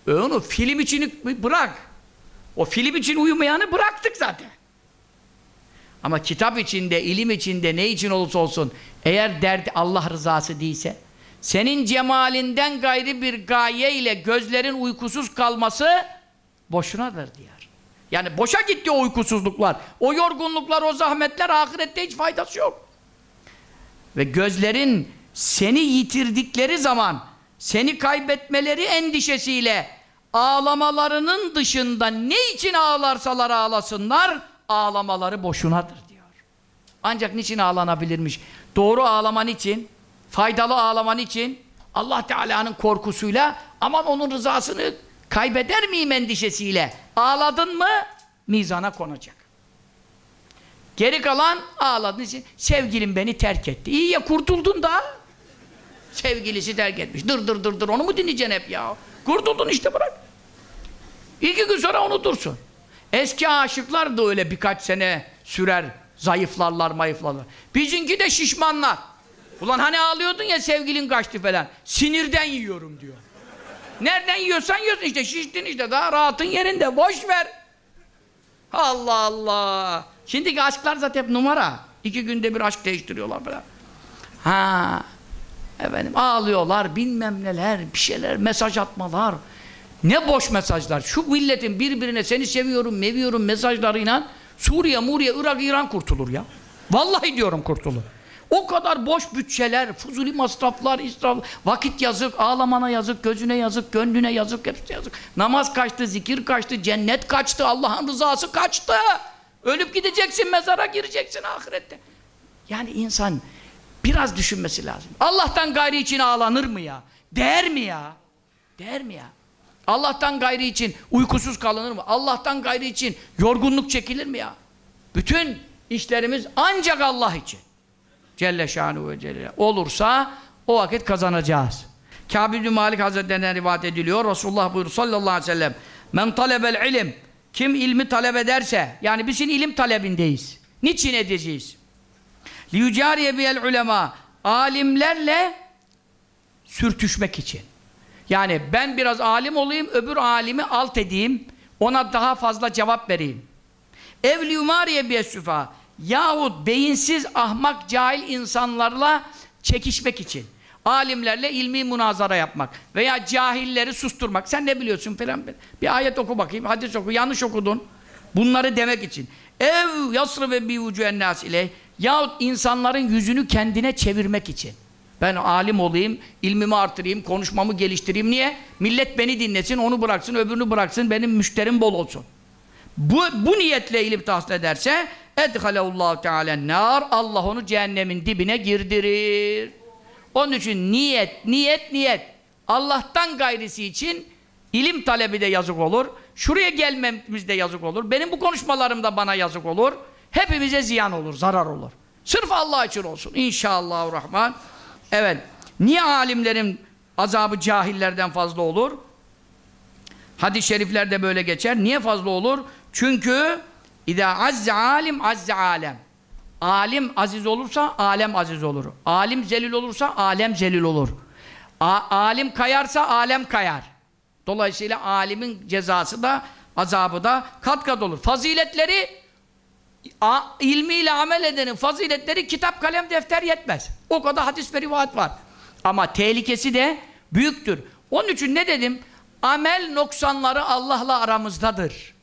E onu film için bırak. O film için uyumayanı bıraktık zaten. Ama kitap içinde, ilim içinde, ne için olursa olsun eğer derdi Allah rızası değilse senin cemalinden gayri bir gaye ile gözlerin uykusuz kalması boşunadır diyor. Yani boşa gitti o uykusuzluklar. O yorgunluklar, o zahmetler ahirette hiç faydası yok. Ve gözlerin seni yitirdikleri zaman seni kaybetmeleri endişesiyle ağlamalarının dışında ne için ağlarsalar ağlasınlar ağlamaları boşunadır diyor. Ancak niçin ağlanabilirmiş? Doğru ağlaman için, faydalı ağlaman için Allah Teala'nın korkusuyla aman onun rızasını kaybeder miyim endişesiyle ağladın mı mizana konacak. Geri kalan ağladın için sevgilim beni terk etti. İyi ya kurtuldun da sevgilisi terk etmiş. Dır dır dır dır onu mu dinleyeceksin hep ya? Kurtuldun işte bırak. İki gün sonra unutursun. Eski aşıklar da öyle birkaç sene sürer. Zayıflarlar mayıflarlar. Bizimki de şişmanlar. Ulan hani ağlıyordun ya sevgilin kaçtı falan. Sinirden yiyorum diyor. Nereden yiyorsan yiyorsun işte şiştin işte daha rahatın yerinde. Boş ver. Allah Allah. Şimdiki aşklar zaten numara. İki günde bir aşk değiştiriyorlar falan. Ha. Efendim ağlıyorlar bilmem neler bir şeyler mesaj atmalar. Ne boş mesajlar. Şu milletin birbirine seni seviyorum, meviyorum mesajlarıyla Suriye, Muriye, Irak, İran kurtulur ya. Vallahi diyorum kurtulur. O kadar boş bütçeler, fuzuli masraflar, israf, vakit yazık, ağlamana yazık, gözüne yazık, gönlüne yazık, hepsi yazık. Namaz kaçtı, zikir kaçtı, cennet kaçtı, Allah'ın rızası kaçtı. Ölüp gideceksin, mezara gireceksin ahirette. Yani insan biraz düşünmesi lazım. Allah'tan gayri için ağlanır mı ya? Değer mi ya? Değer mi ya? Allah'tan gayri için uykusuz kalınır mı? Allah'tan gayri için yorgunluk çekilir mi ya? Bütün işlerimiz ancak Allah için. Celle şanu ve celle. Olursa o vakit kazanacağız. Kâb ibn Malik Hazretlerinden rivayet ediliyor. Resulullah buyuruyor sallallahu aleyhi ve sellem. Men talebel ilim. Kim ilmi talep ederse, yani biz şimdi ilim talebindeyiz. Niçin edeceğiz? Liyucariye biyel ulema. Alimlerle sürtüşmek için. Yani ben biraz alim olayım, öbür alimi alt edeyim, ona daha fazla cevap vereyim. Evliyumariye biyesüfa yahut beyinsiz, ahmak, cahil insanlarla çekişmek için. Alimlerle ilmi münazara yapmak veya cahilleri susturmak. Sen ne biliyorsun falan. Bir ayet oku bakayım, hadis oku, yanlış okudun. Bunları demek için. Ev yasrı ve bi vucu ennas ile yahut insanların yüzünü kendine çevirmek için. Ben alim olayım, ilmimi artırayım, konuşmamı geliştireyim. Niye? Millet beni dinlesin, onu bıraksın, öbürünü bıraksın, benim müşterim bol olsun. Bu, bu niyetle ilim tahsil ederse edhalehullahu teala nar Allah onu cehennemin dibine girdirir. Onun için niyet, niyet, niyet. Allah'tan gayrisi için ilim talebi de yazık olur. Şuraya gelmemiz de yazık olur. Benim bu konuşmalarım da bana yazık olur. Hepimize ziyan olur, zarar olur. Sırf Allah için olsun. İnşallahurrahman. Evet. Niye alimlerin azabı cahillerden fazla olur? Hadis-i şeriflerde böyle geçer. Niye fazla olur? Çünkü İza azze alim azze alem. Alim aziz olursa alem aziz olur. Alim zelil olursa alem zelil olur. A alim kayarsa alem kayar. Dolayısıyla alimin cezası da azabı da kat kat olur. Faziletleri a, ilmiyle amel edenin faziletleri kitap kalem defter yetmez. O kadar hadis ve rivayet var. Ama tehlikesi de büyüktür. Onun için ne dedim? Amel noksanları Allah'la aramızdadır.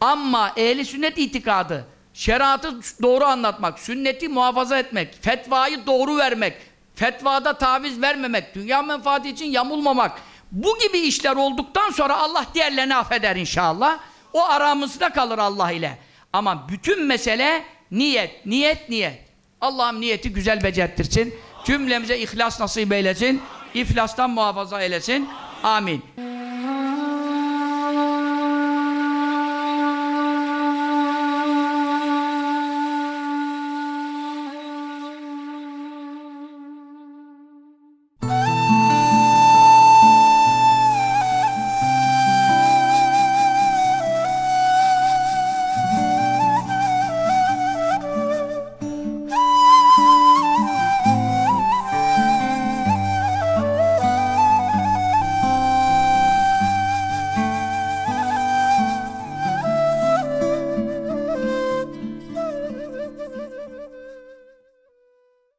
Ama ehli sünnet itikadı, şeriatı doğru anlatmak, sünneti muhafaza etmek, fetvayı doğru vermek, fetvada taviz vermemek, dünya menfaati için yamulmamak, bu gibi işler olduktan sonra Allah diğerlerini affeder inşallah. O aramızda kalır Allah ile. Ama bütün mesele niyet, niyet, niyet. Allah'ım niyeti güzel becerttirsin. Cümlemize ihlas nasip eylesin. İflastan muhafaza eylesin. Amin.